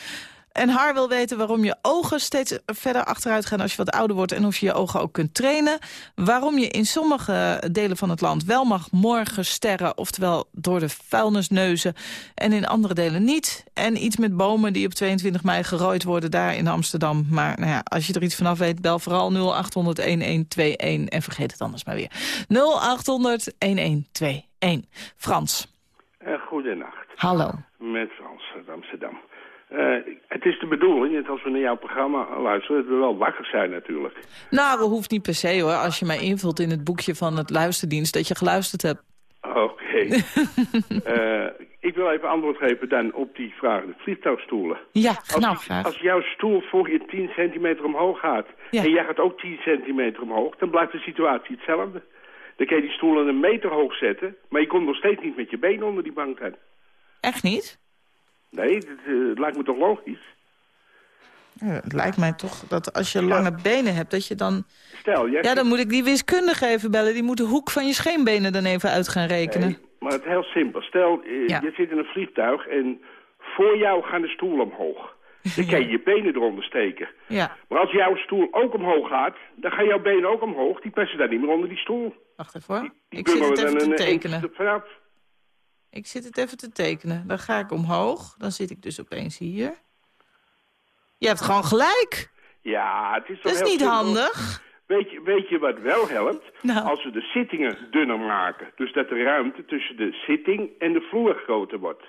En haar wil weten waarom je ogen steeds verder achteruit gaan als je wat ouder wordt... en of je je ogen ook kunt trainen. Waarom je in sommige delen van het land wel mag morgen sterren... oftewel door de vuilnisneuzen en in andere delen niet. En iets met bomen die op 22 mei gerooid worden daar in Amsterdam. Maar nou ja, als je er iets vanaf weet, bel vooral 0800-1121 en vergeet het anders maar weer. 0800-1121. Frans. Uh, goedenacht. Hallo. Met Frans uit Amsterdam. Uh, het is de bedoeling, net als we naar jouw programma luisteren, dat we wel wakker zijn natuurlijk. Nou, dat hoeft niet per se hoor. Als je mij invult in het boekje van het luisterdienst dat je geluisterd hebt. Oké. Okay. uh, ik wil even antwoord geven dan op die vraag, de vliegtuigstoelen. Ja, nou als, graag. Als jouw stoel voor je 10 centimeter omhoog gaat Ja. en jij gaat ook 10 centimeter omhoog, dan blijft de situatie hetzelfde. Dan kan je die stoelen een meter hoog zetten, maar je komt nog steeds niet met je benen onder die bank aan. Echt niet? Nee, het, uh, lijkt me toch logisch. Ja, het lijkt mij toch dat als je lange benen hebt, dat je dan... Stel, jij... Ja, dan moet ik die wiskundige even bellen. Die moet de hoek van je scheenbenen dan even uit gaan rekenen. Nee, maar het is heel simpel. Stel, uh, Ja. je zit in een vliegtuig en voor jou gaan de stoelen omhoog. Dan kan je je benen eronder steken. Ja, Maar als jouw stoel ook omhoog gaat, dan gaan jouw benen ook omhoog. Die passen daar niet meer onder die stoel. wacht even hoor. Die Ik zit het even te tekenen. vanaf. Ik zit het even te tekenen. Dan ga ik omhoog. Dan zit ik dus opeens hier. Je hebt gewoon gelijk. Ja, het is toch Dat is heel niet simpel. handig. Weet je, weet je wat wel helpt? Nou. Als we de zittingen dunner maken. Dus dat de ruimte tussen de zitting en de vloer groter wordt.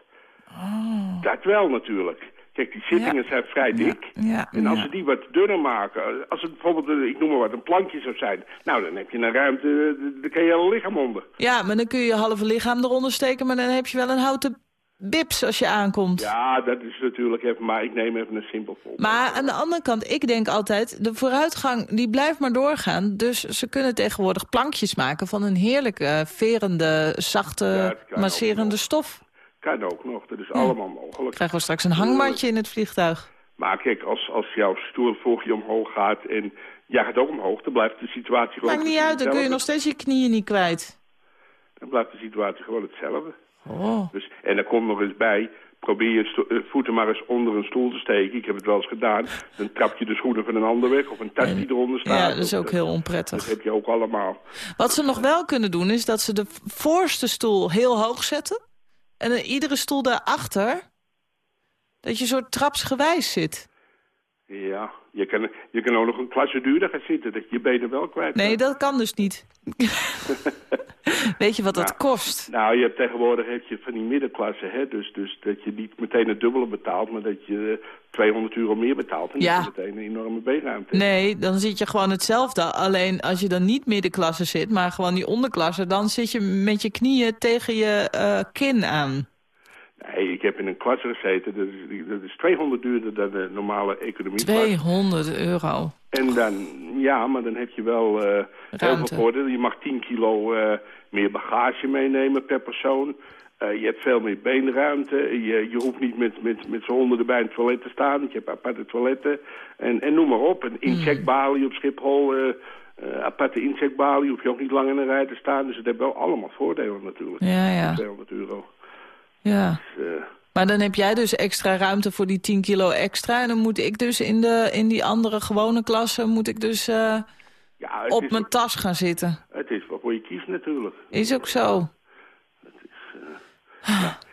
Oh. Dat wel natuurlijk. Kijk, die zittingen zijn vrij dik. Ja, En als we die wat dunner maken, als het bijvoorbeeld, eh, ik noem maar wat, een plankje zou zijn. Nou, dan heb je een ruimte, eh, daar kan je hele lichaam onder. Ja, maar dan kun je je halve lichaam eronder steken... maar dan heb je wel een houten bips als je aankomt. Ja, dat is natuurlijk even, maar ik neem even een simpel voorbeeld. Maar aan de andere kant, ik denk altijd... de vooruitgang die blijft maar doorgaan. Dus ze kunnen tegenwoordig plankjes maken... van een heerlijke, verende, zachte, masserende stof. Kan ook nog, dat is allemaal mogelijk. Krijgen we straks een hangmatje in het vliegtuig. Maar kijk, als, als jouw stoel voor je omhoog gaat en jij gaat ook omhoog, dan blijft de situatie gewoon... Maakt niet uit, dan kun je nog steeds je knieën niet kwijt. Dan blijft de situatie gewoon hetzelfde. Oh. Dus, en dan komt nog eens bij, probeer je eh, voeten maar eens onder een stoel te steken. Ik heb het wel eens gedaan. Dan trap je de schoenen van een ander weg of een tas die eronder staat. Ja, dat is ook heel Dat onprettig. heb je ook allemaal. Wat ze nog wel kunnen doen, is dat ze de voorste stoel heel hoog zetten. En dan iedere stoel daarachter, dat je soort trapsgewijs zit. Ja, je kan, je kan ook nog een klasse duurder gaan zitten, dat je je benen wel kwijt Nee, dat kan dus niet. Weet je wat dat Ja. kost? Nou, je hebt tegenwoordig heb je van die middenklasse, hè, dus, dus dat je niet meteen het dubbele betaalt, maar dat je eh, 200 euro meer betaalt en Ja. dat je meteen een enorme beenruimte. Nee, dan zit je gewoon hetzelfde. Alleen als je dan niet middenklasse zit, maar gewoon die onderklasse... dan zit je met je knieën tegen je eh, kin aan. Nee, ik heb in een klasse gezeten, dat is, dat is 200 duurder dan de normale economie. 200 euro. En dan, ja, maar dan heb je wel eh heel veel voordelen. Je mag 10 kilo eh, meer bagage meenemen per persoon. Eh, je hebt veel meer beenruimte. Je, je hoeft niet met, met, met z'n honden erbij in het toilet te staan. Je hebt aparte toiletten. En, en noem maar op. Een incheckbalie op Schiphol. eh, aparte incheckbalie. Hoef je ook niet lang in een rij te staan. Dus het heeft wel allemaal voordelen natuurlijk. Ja, ja. 200 euro. Ja. Dus, eh, Maar dan heb jij dus extra ruimte voor die 10 kilo extra. En dan moet ik dus in, de, in die andere gewone klasse... moet ik dus eh, Ja, het op is, mijn tas gaan zitten. Het is waarvoor je kiest natuurlijk. Is ook zo.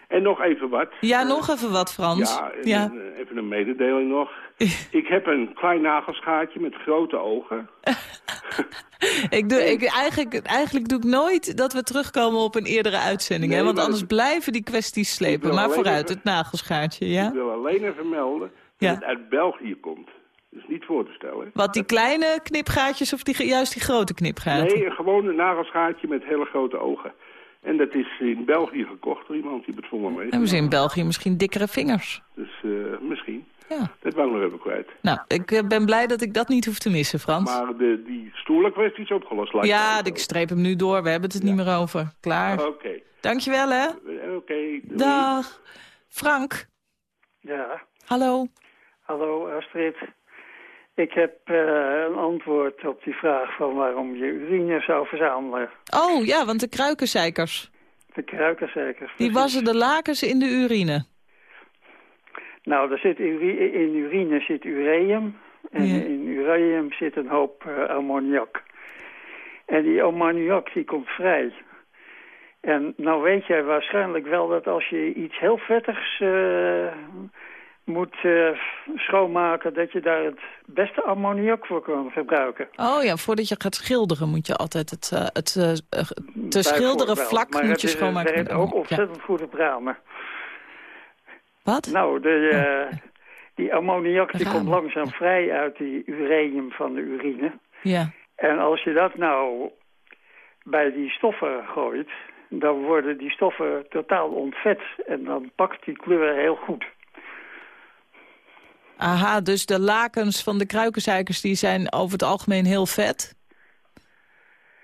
En nog even wat. Ja, nog even wat, Frans. Ja, en- Ja. en, eh, even een mededeling nog. ik heb een klein nagelschaartje met grote ogen. Ik doe, ik, eigenlijk, eigenlijk doe ik nooit dat we terugkomen op een eerdere uitzending. Nee, hè? Want anders blijven die kwesties slepen. Maar vooruit, even- het nagelschaartje, ja? Ik wil alleen even melden Ja. dat het uit België komt. Dat is niet voor te stellen. Wat, die kleine knipgaatjes of die, juist die grote knipgaten? Nee, een gewoon nagelschaartje met hele grote ogen. En dat is in België gekocht door iemand die het me mee. Hebben ze in België misschien dikkere vingers? Dus eh, misschien. Ja. Dat wou ik nog even kwijt. Nou, ik eh, ben blij dat ik dat niet hoef te missen, Frans. Maar de, die stoelenkwestie is opgelost. lijkt ja, ik streep hem nu door. We hebben het er niet meer over. Klaar. Oké. Dankjewel, hè. Eh, Oké. Dag. Frank, Ja, hallo. hallo Astrid. Ik heb eh, een antwoord op die vraag van waarom je urine zou verzamelen. Oh, ja, want de kruikenzeikers. De kruikenzeikers. Die wassen de lakens in de urine. Nou, er zit uri- in urine zit ureum. En Ja. in ureum zit een hoop eh, ammoniak. En die ammoniak die komt vrij. En nou weet jij waarschijnlijk wel dat als je iets heel vettigs eh, moet eh, schoonmaken... dat je daar het beste ammoniak voor kan gebruiken. Oh ja, voordat je gaat schilderen moet je altijd het, eh, het te schilderen vlak maar moet het je is- schoonmaken. Het werkt met ook. Ja. ontzettend goed op ramen. Wat? Nou, de, eh, die ammoniak die komt langzaam vrij uit die ureum van de urine. Ja. En als je dat nou bij die stoffen gooit, dan worden die stoffen totaal ontvet. En dan pakt die kleur heel goed. Aha, dus de lakens van de kruikenzeikers die zijn over het algemeen heel vet.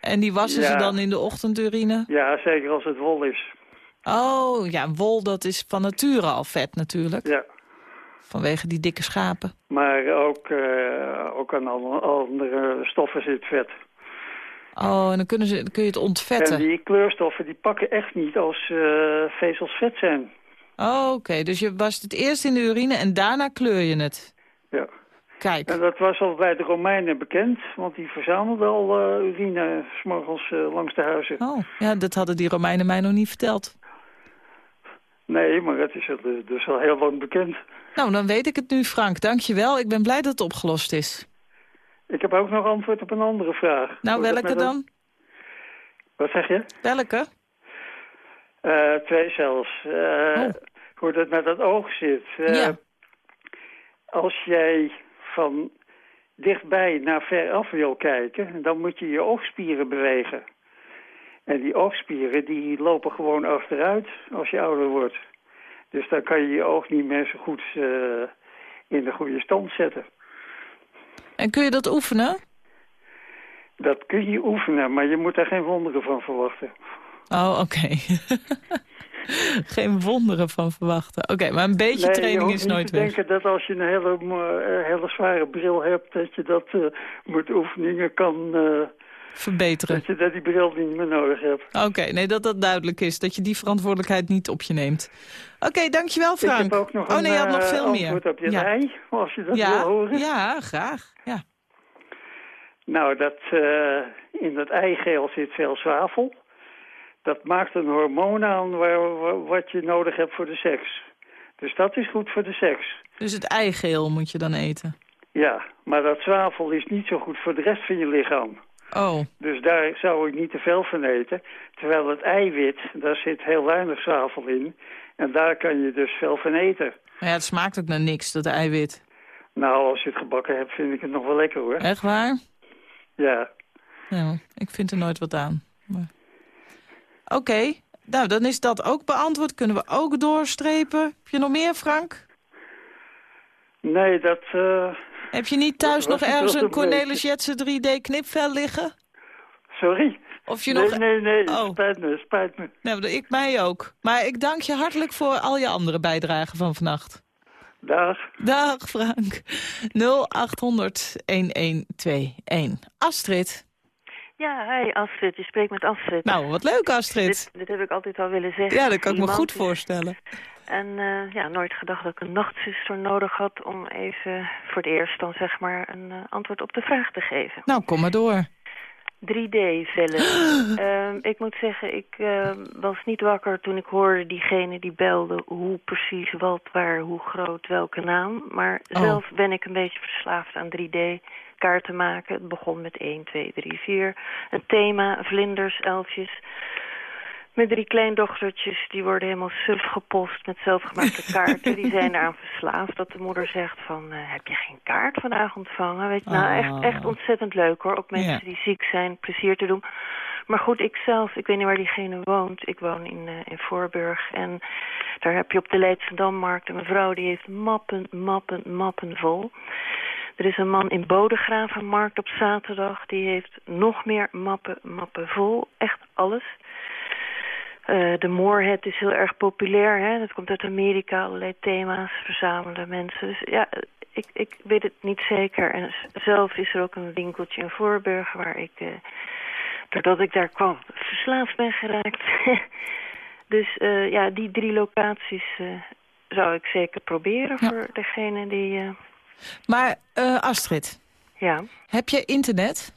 En die wassen ze dan in de ochtendurine? Ja, zeker als het wol is. Oh, ja, wol dat is van nature al vet natuurlijk. Ja. Vanwege die dikke schapen. Maar ook, eh, ook aan andere stoffen zit vet. Oh, en dan, kunnen ze, dan kun je het ontvetten. En die kleurstoffen die pakken echt niet als eh, vezels vet zijn. Oh, oké. Dus je wast het eerst in de urine en daarna kleur je het. Ja. Kijk. En dat was al bij de Romeinen bekend, want die verzamelden al eh, urine langs de huizen. Oh, ja, dat hadden die Romeinen mij nog niet verteld. Nee, maar het is dus al heel lang bekend. Nou, dan weet ik het nu, Frank. Dank je wel. Ik ben blij dat het opgelost is. Ik heb ook nog antwoord op een andere vraag. Nou, dat welke dat- dan? Wat zeg je? Welke? Eh, twee zelfs. Eh, Hoe dat met het oog zit. Eh, Ja. Als jij van dichtbij naar ver af wil kijken, dan moet je je oogspieren bewegen. En die oogspieren die lopen gewoon achteruit als je ouder wordt. Dus dan kan je je oog niet meer zo goed eh, in de goede stand zetten. En kun je dat oefenen? Dat kun je oefenen, maar je moet daar geen wonderen van verwachten. Oh, oké. Geen wonderen van verwachten. Oké, maar een beetje Nee, training is nooit weg. denken dat als je een hele, eh, hele zware bril hebt... dat je dat eh, met oefeningen kan... Verbeteren. dat je dat die bril niet meer nodig hebt. Oké, nee, dat dat duidelijk is. Dat je die verantwoordelijkheid niet op je neemt. Oké, dankjewel Frank. Ik heb ook nog oh nee, je had nog eh, veel meer. antwoord op je ja. ei, als je dat ja, wil horen. ja, graag. Ja. Nou, dat, eh, in dat eigeel zit veel zwavel. Dat maakt een hormoon aan waar- wat je nodig hebt voor de seks. Dus dat is goed voor de seks. Dus het eigeel moet je dan eten. Ja, maar dat zwavel is niet zo goed voor de rest van je lichaam. Oh, Dus daar zou ik niet te veel van eten. Terwijl het eiwit, daar zit heel weinig zwavel in. En daar kan je dus veel van eten. maar ja, het smaakt ook naar niks, dat eiwit. Nou, als je het gebakken hebt, vind ik het nog wel lekker hoor. Echt waar? Ja. Nou, ik vind er nooit wat aan. Maar... Oké, nou dan is dat ook beantwoord. Kunnen we ook doorstrepen. Heb je nog meer, Frank? Nee, dat... eh, Heb je niet thuis nog ergens een Cornelis Jetsen 3D knipvel liggen? Sorry? Of je nee, nog... nee, nee, Oh. spijt me, spijt me. Nou, ik mij ook. Maar ik dank je hartelijk voor al je andere bijdragen van vannacht. Dag. Dag Frank. 0800-1121. Astrid. Ja, hi Astrid. Je spreekt met Astrid. Nou, wat leuk Astrid. Dit, dit heb ik altijd al willen zeggen. Ja, dat kan ik me goed voorstellen. En eh, ja, nooit gedacht dat ik een nachtzuster nodig had om even voor het eerst dan zeg maar een eh, antwoord op de vraag te geven. Nou, kom maar door. 3D-vellen. Ehm, ik moet zeggen, ik ehm, was niet wakker toen ik hoorde diegene die belde hoe precies, wat, waar, hoe groot, welke naam. Maar Oh. zelf ben ik een beetje verslaafd aan 3D-kaarten maken. Het begon met 1, 2, 3, 4. Een thema, vlinders, elfjes. Mijn drie kleindochtertjes, die worden helemaal suf gepost met zelfgemaakte kaarten. Die zijn eraan verslaafd dat de moeder zegt van, eh, heb je geen kaart vandaag ontvangen? Weet je, nou, Ah. echt, echt ontzettend leuk hoor. Ook mensen die ziek zijn, plezier te doen. Maar goed, ik zelf, ik weet niet waar diegene woont. Ik woon in, eh, in Voorburg en daar heb je op de Leidse Dammarkt een mevrouw die heeft mappen, mappen, mappen vol. Er is een man in Bodegravenmarkt op zaterdag. Die heeft nog meer mappen, mappen vol. Echt alles. Eh, de Moorhead is heel erg populair. Hè? Dat komt uit Amerika. Allerlei thema's verzamelen mensen. Dus ja, ik, ik weet het niet zeker. En zelf is er ook een winkeltje in Voorburg... waar ik, eh, doordat ik daar kwam, verslaafd ben geraakt. dus eh, ja, die drie locaties zou ik zeker proberen... voor degene die... Maar Astrid, ja, heb je internet?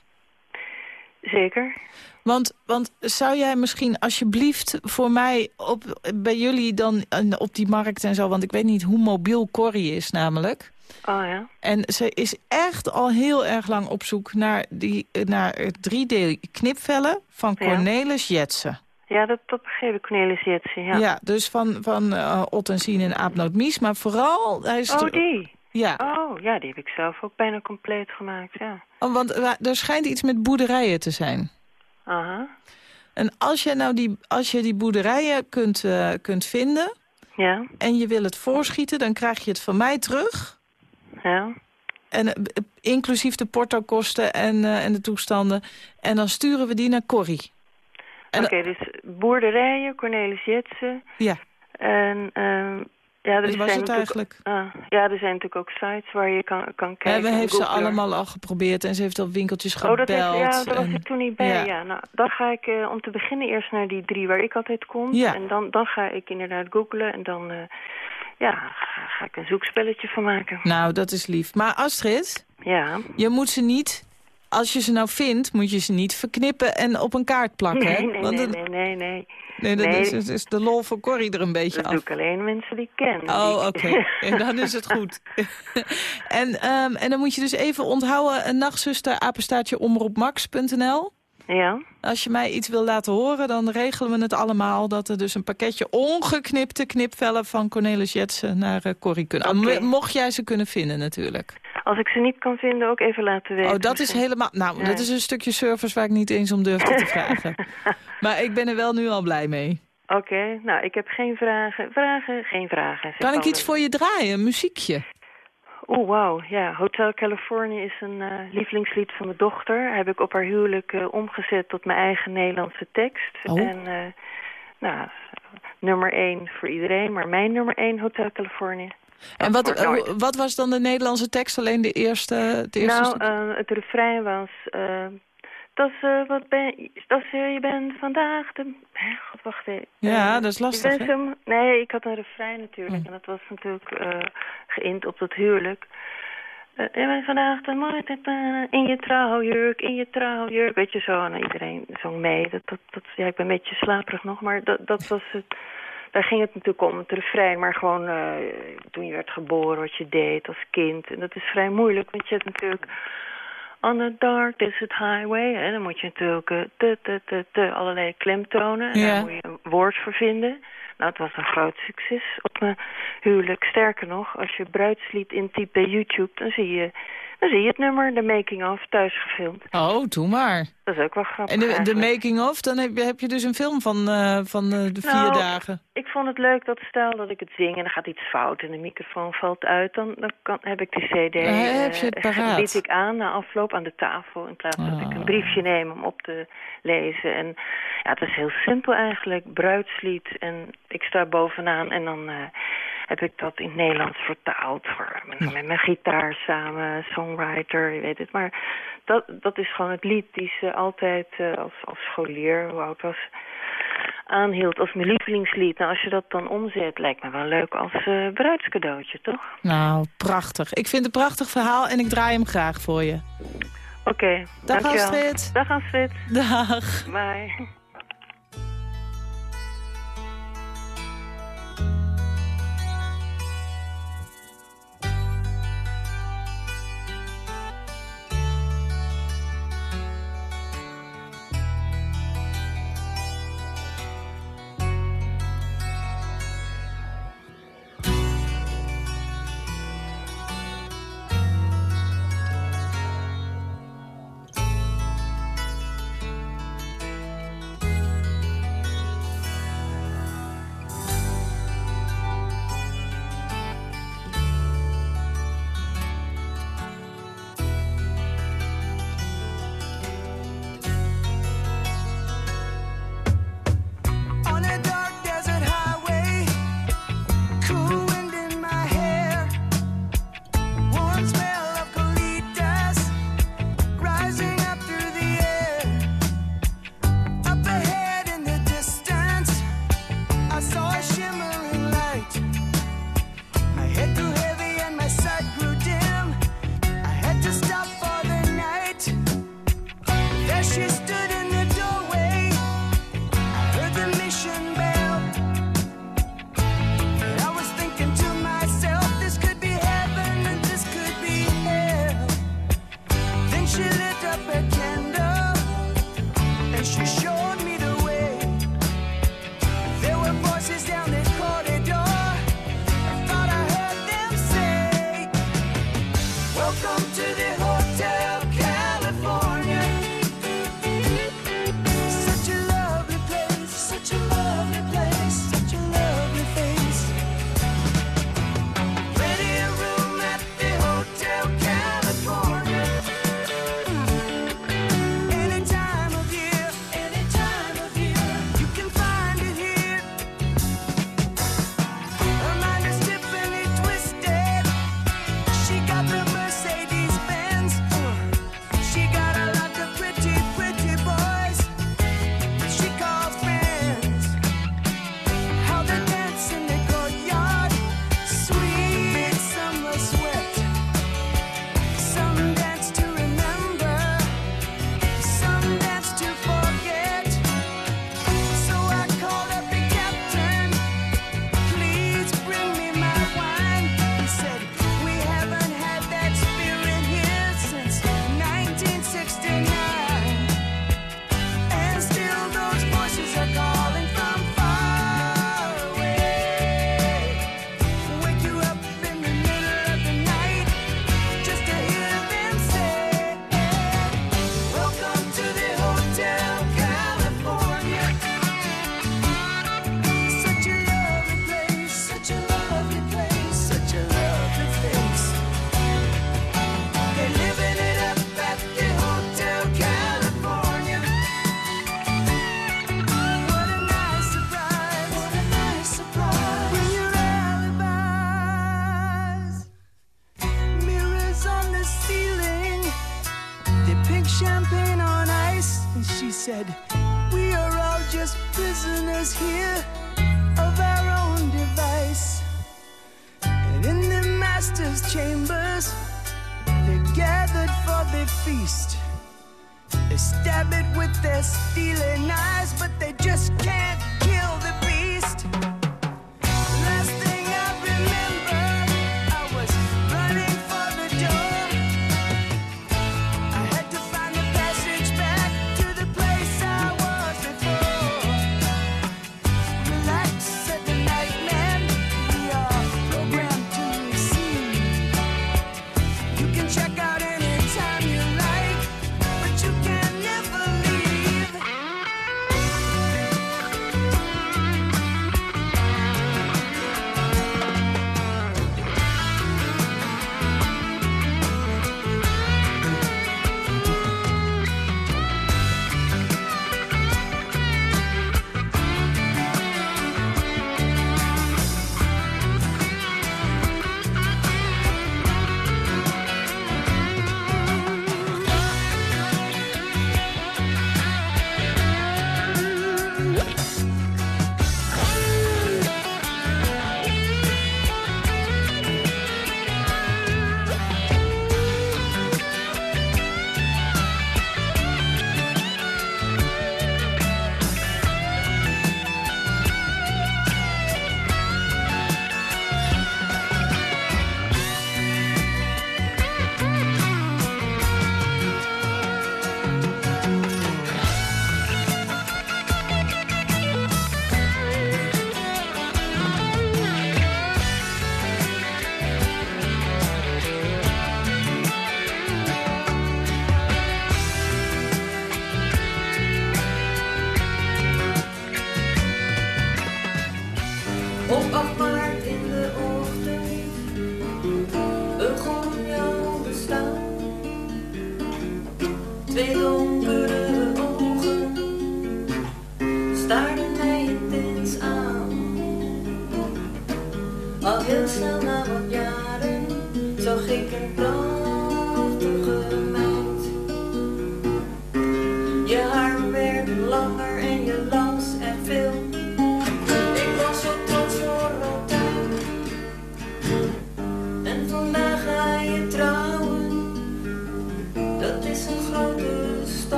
zeker. Want, want zou jij misschien alsjeblieft voor mij op, bij jullie dan eh, op die markt en zo... want ik weet niet hoe mobiel Corrie is namelijk... Oh ja. En ze is echt al heel erg lang op zoek naar, die, eh, naar 3D-knipvellen van Ja. Cornelis Jetsen. Ja, dat, dat begreep ik, Cornelis Jetsen, ja. Ja. dus van, van Ot en Aapnoot Mies. Maar vooral... Hij is Oh, die? Ja. Oh, ja, die heb ik zelf ook bijna compleet gemaakt, ja. Oh, want er schijnt iets met boerderijen te zijn. Aha. En als je nou die, als je die boerderijen kunt, eh, kunt vinden... Ja. en je wil het voorschieten, dan krijg je het van mij terug. Ja. En, eh, inclusief de portokosten en, eh, en de toestanden. En dan sturen we die naar Corrie. Oké, dus boerderijen, Cornelis Jetsen. Ja. En, ehm ja, er Dat was zijn het eigenlijk. ah, ja, er zijn natuurlijk ook sites waar je kan, kan We kijken. hebben heeft ze allemaal al geprobeerd en ze heeft al winkeltjes Oh, gebeld. dat heeft, ja, daar was ik toen niet bij. Ja. Ja. nou, dan ga ik eh, om te beginnen eerst naar die drie waar ik altijd kom. Ja. En dan, dan ga ik inderdaad googlen en dan eh, ja, ga, ga ik een zoekspelletje van maken. Nou, dat is lief. Maar Astrid, Ja. je moet ze niet... Als je ze nou vindt, moet je ze niet verknippen en op een kaart plakken. Nee, nee, Want nee, nee, nee, nee. Nee. Is, is, is de lol voor Corrie er een beetje Dat af. doe ik alleen mensen die ik ken. Oh, oké. En dan is het goed. en, ehm, en dan moet je dus even onthouden... een nachtzuster, apenstaartje, omroepmax.nl. Ja. Als je mij iets wil laten horen, dan regelen we het allemaal... dat er dus een pakketje ongeknipte knipvellen van Cornelis Jetsen naar eh, Corrie kunnen. Mocht jij ze kunnen vinden natuurlijk. Als ik ze niet kan vinden, ook even laten weten. Oh, dat is helemaal... Nou, Ja. dat is een stukje service waar ik niet eens om durfde te vragen. Maar ik ben er wel nu al blij mee. Oké, nou, ik heb geen vragen. Vragen, geen vragen. Kan ik iets voor je draaien, een muziekje? Oeh, wauw. Ja, Hotel California is een eh, lievelingslied van mijn dochter. Heb ik op haar huwelijk eh, omgezet tot mijn eigen Nederlandse tekst. Oh. En, eh, nou, nummer één voor iedereen. Maar mijn nummer één, Hotel California. En wat, wat was dan de Nederlandse tekst? Alleen de eerste, het eerste nou, het refrein was... eh, dat is wat ben dat eh, je bent vandaag de... Hè, God, wacht even. Ja, Eh, dat is lastig, hè? Nee, ik had een refrein natuurlijk. Hm. En dat was natuurlijk eh geïnt op dat huwelijk. Eh, je bent vandaag de mooie in je trouwjurk, in je trouwjurk. Weet je zo, en iedereen zong mee. Dat, dat, dat, ja, ik ben een beetje slaperig nog, maar dat, dat was het... Daar ging het natuurlijk om, het refrein. Maar gewoon eh, toen je werd geboren, wat je deed als kind. En dat is vrij moeilijk, want je hebt natuurlijk... On a dark desert highway. Hè, dan moet je natuurlijk eh, te, te, te, te, allerlei klemtonen. En Ja. daar moet je een woord voor vinden. Nou, het was een groot succes op mijn huwelijk. Sterker nog, als je bruidslied intypt bij YouTube... dan zie je, dan zie je het nummer, de making-of, thuis gefilmd. Oh, doe maar. Dat is ook wel grappig En de, de making-of, dan heb je, heb je dus een film van, eh, van eh, de vier Nou, dagen. Ik vond het leuk dat stel dat ik het zing en er gaat iets fout en de microfoon valt uit, dan, dan kan, heb ik die cd, Dan heb je het eh, paraat. bied ik aan na afloop aan de tafel in plaats dat ik een briefje neem om op te lezen. En ja, het is heel simpel eigenlijk, bruidslied en ik sta bovenaan en dan heb ik dat in het Nederlands vertaald. Voor, hm. met, mijn gitaar samen, songwriter, je weet het. Maar dat, dat is gewoon het lied die ze altijd eh, als, als scholier, hoe oud was aanhield als mijn lievelingslied. Nou, als je dat dan omzet, lijkt me wel leuk als uh, bruidscadeautje, toch? Nou, prachtig. Ik vind het een prachtig verhaal en ik draai hem graag voor je. Oké, okay, Dag. Astrid. Dag Astrid. Dag. Bye.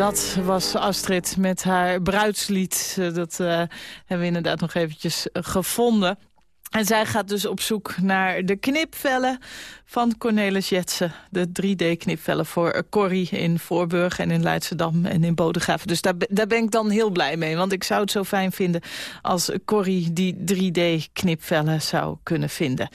Dat was Astrid met haar bruidslied. Eh, Dat eh, hebben we inderdaad nog eventjes eh, gevonden. En zij gaat dus op zoek naar de knipvellen van Cornelis Jetsen. De 3D-knipvellen voor Corrie in Voorburg en in Leidschendam en in Bodegraven. Dus daar, daar ben ik dan heel blij mee. Want ik zou het zo fijn vinden als Corrie die 3D-knipvellen zou kunnen vinden.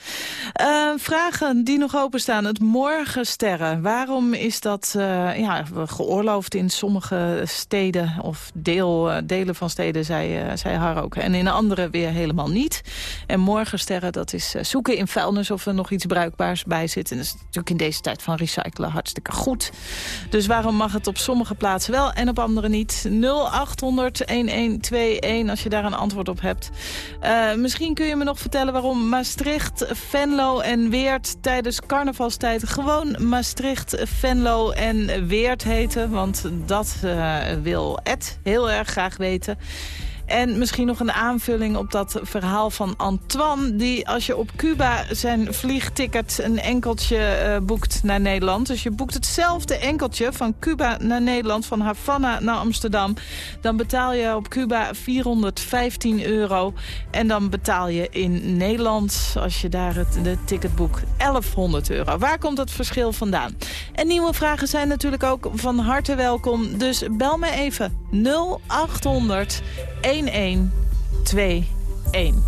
Eh, vragen die nog openstaan. Het morgensterren. Waarom is dat eh, ja, geoorloofd in sommige steden of deel, eh, delen van steden, eh, zei haar ook. En in andere weer helemaal niet. En morgensterren, dat is eh, zoeken in vuilnis of er nog iets bruikbaars bij zit. En dat is natuurlijk in deze tijd van recyclen hartstikke goed. Dus waarom mag het op sommige plaatsen wel en op andere niet? 0800-1121 als je daar een antwoord op hebt. Eh, misschien kun je me nog vertellen waarom Maastricht, Venlo en Weert tijdens carnavalstijd gewoon Maastricht, Venlo en Weert heten. Want dat eh, wil Ed heel erg graag weten. En misschien nog een aanvulling op dat verhaal van Antoine... die als je op Cuba zijn vliegticket een enkeltje eh, boekt naar Nederland... dus je boekt hetzelfde enkeltje van Cuba naar Nederland... van Havana naar Amsterdam... dan betaal je op Cuba 415 euro. En dan betaal je in Nederland, als je daar het de ticket boekt, 1100 euro. Waar komt dat verschil vandaan? En nieuwe vragen zijn natuurlijk ook van harte welkom. Dus bel me even 0800 1121.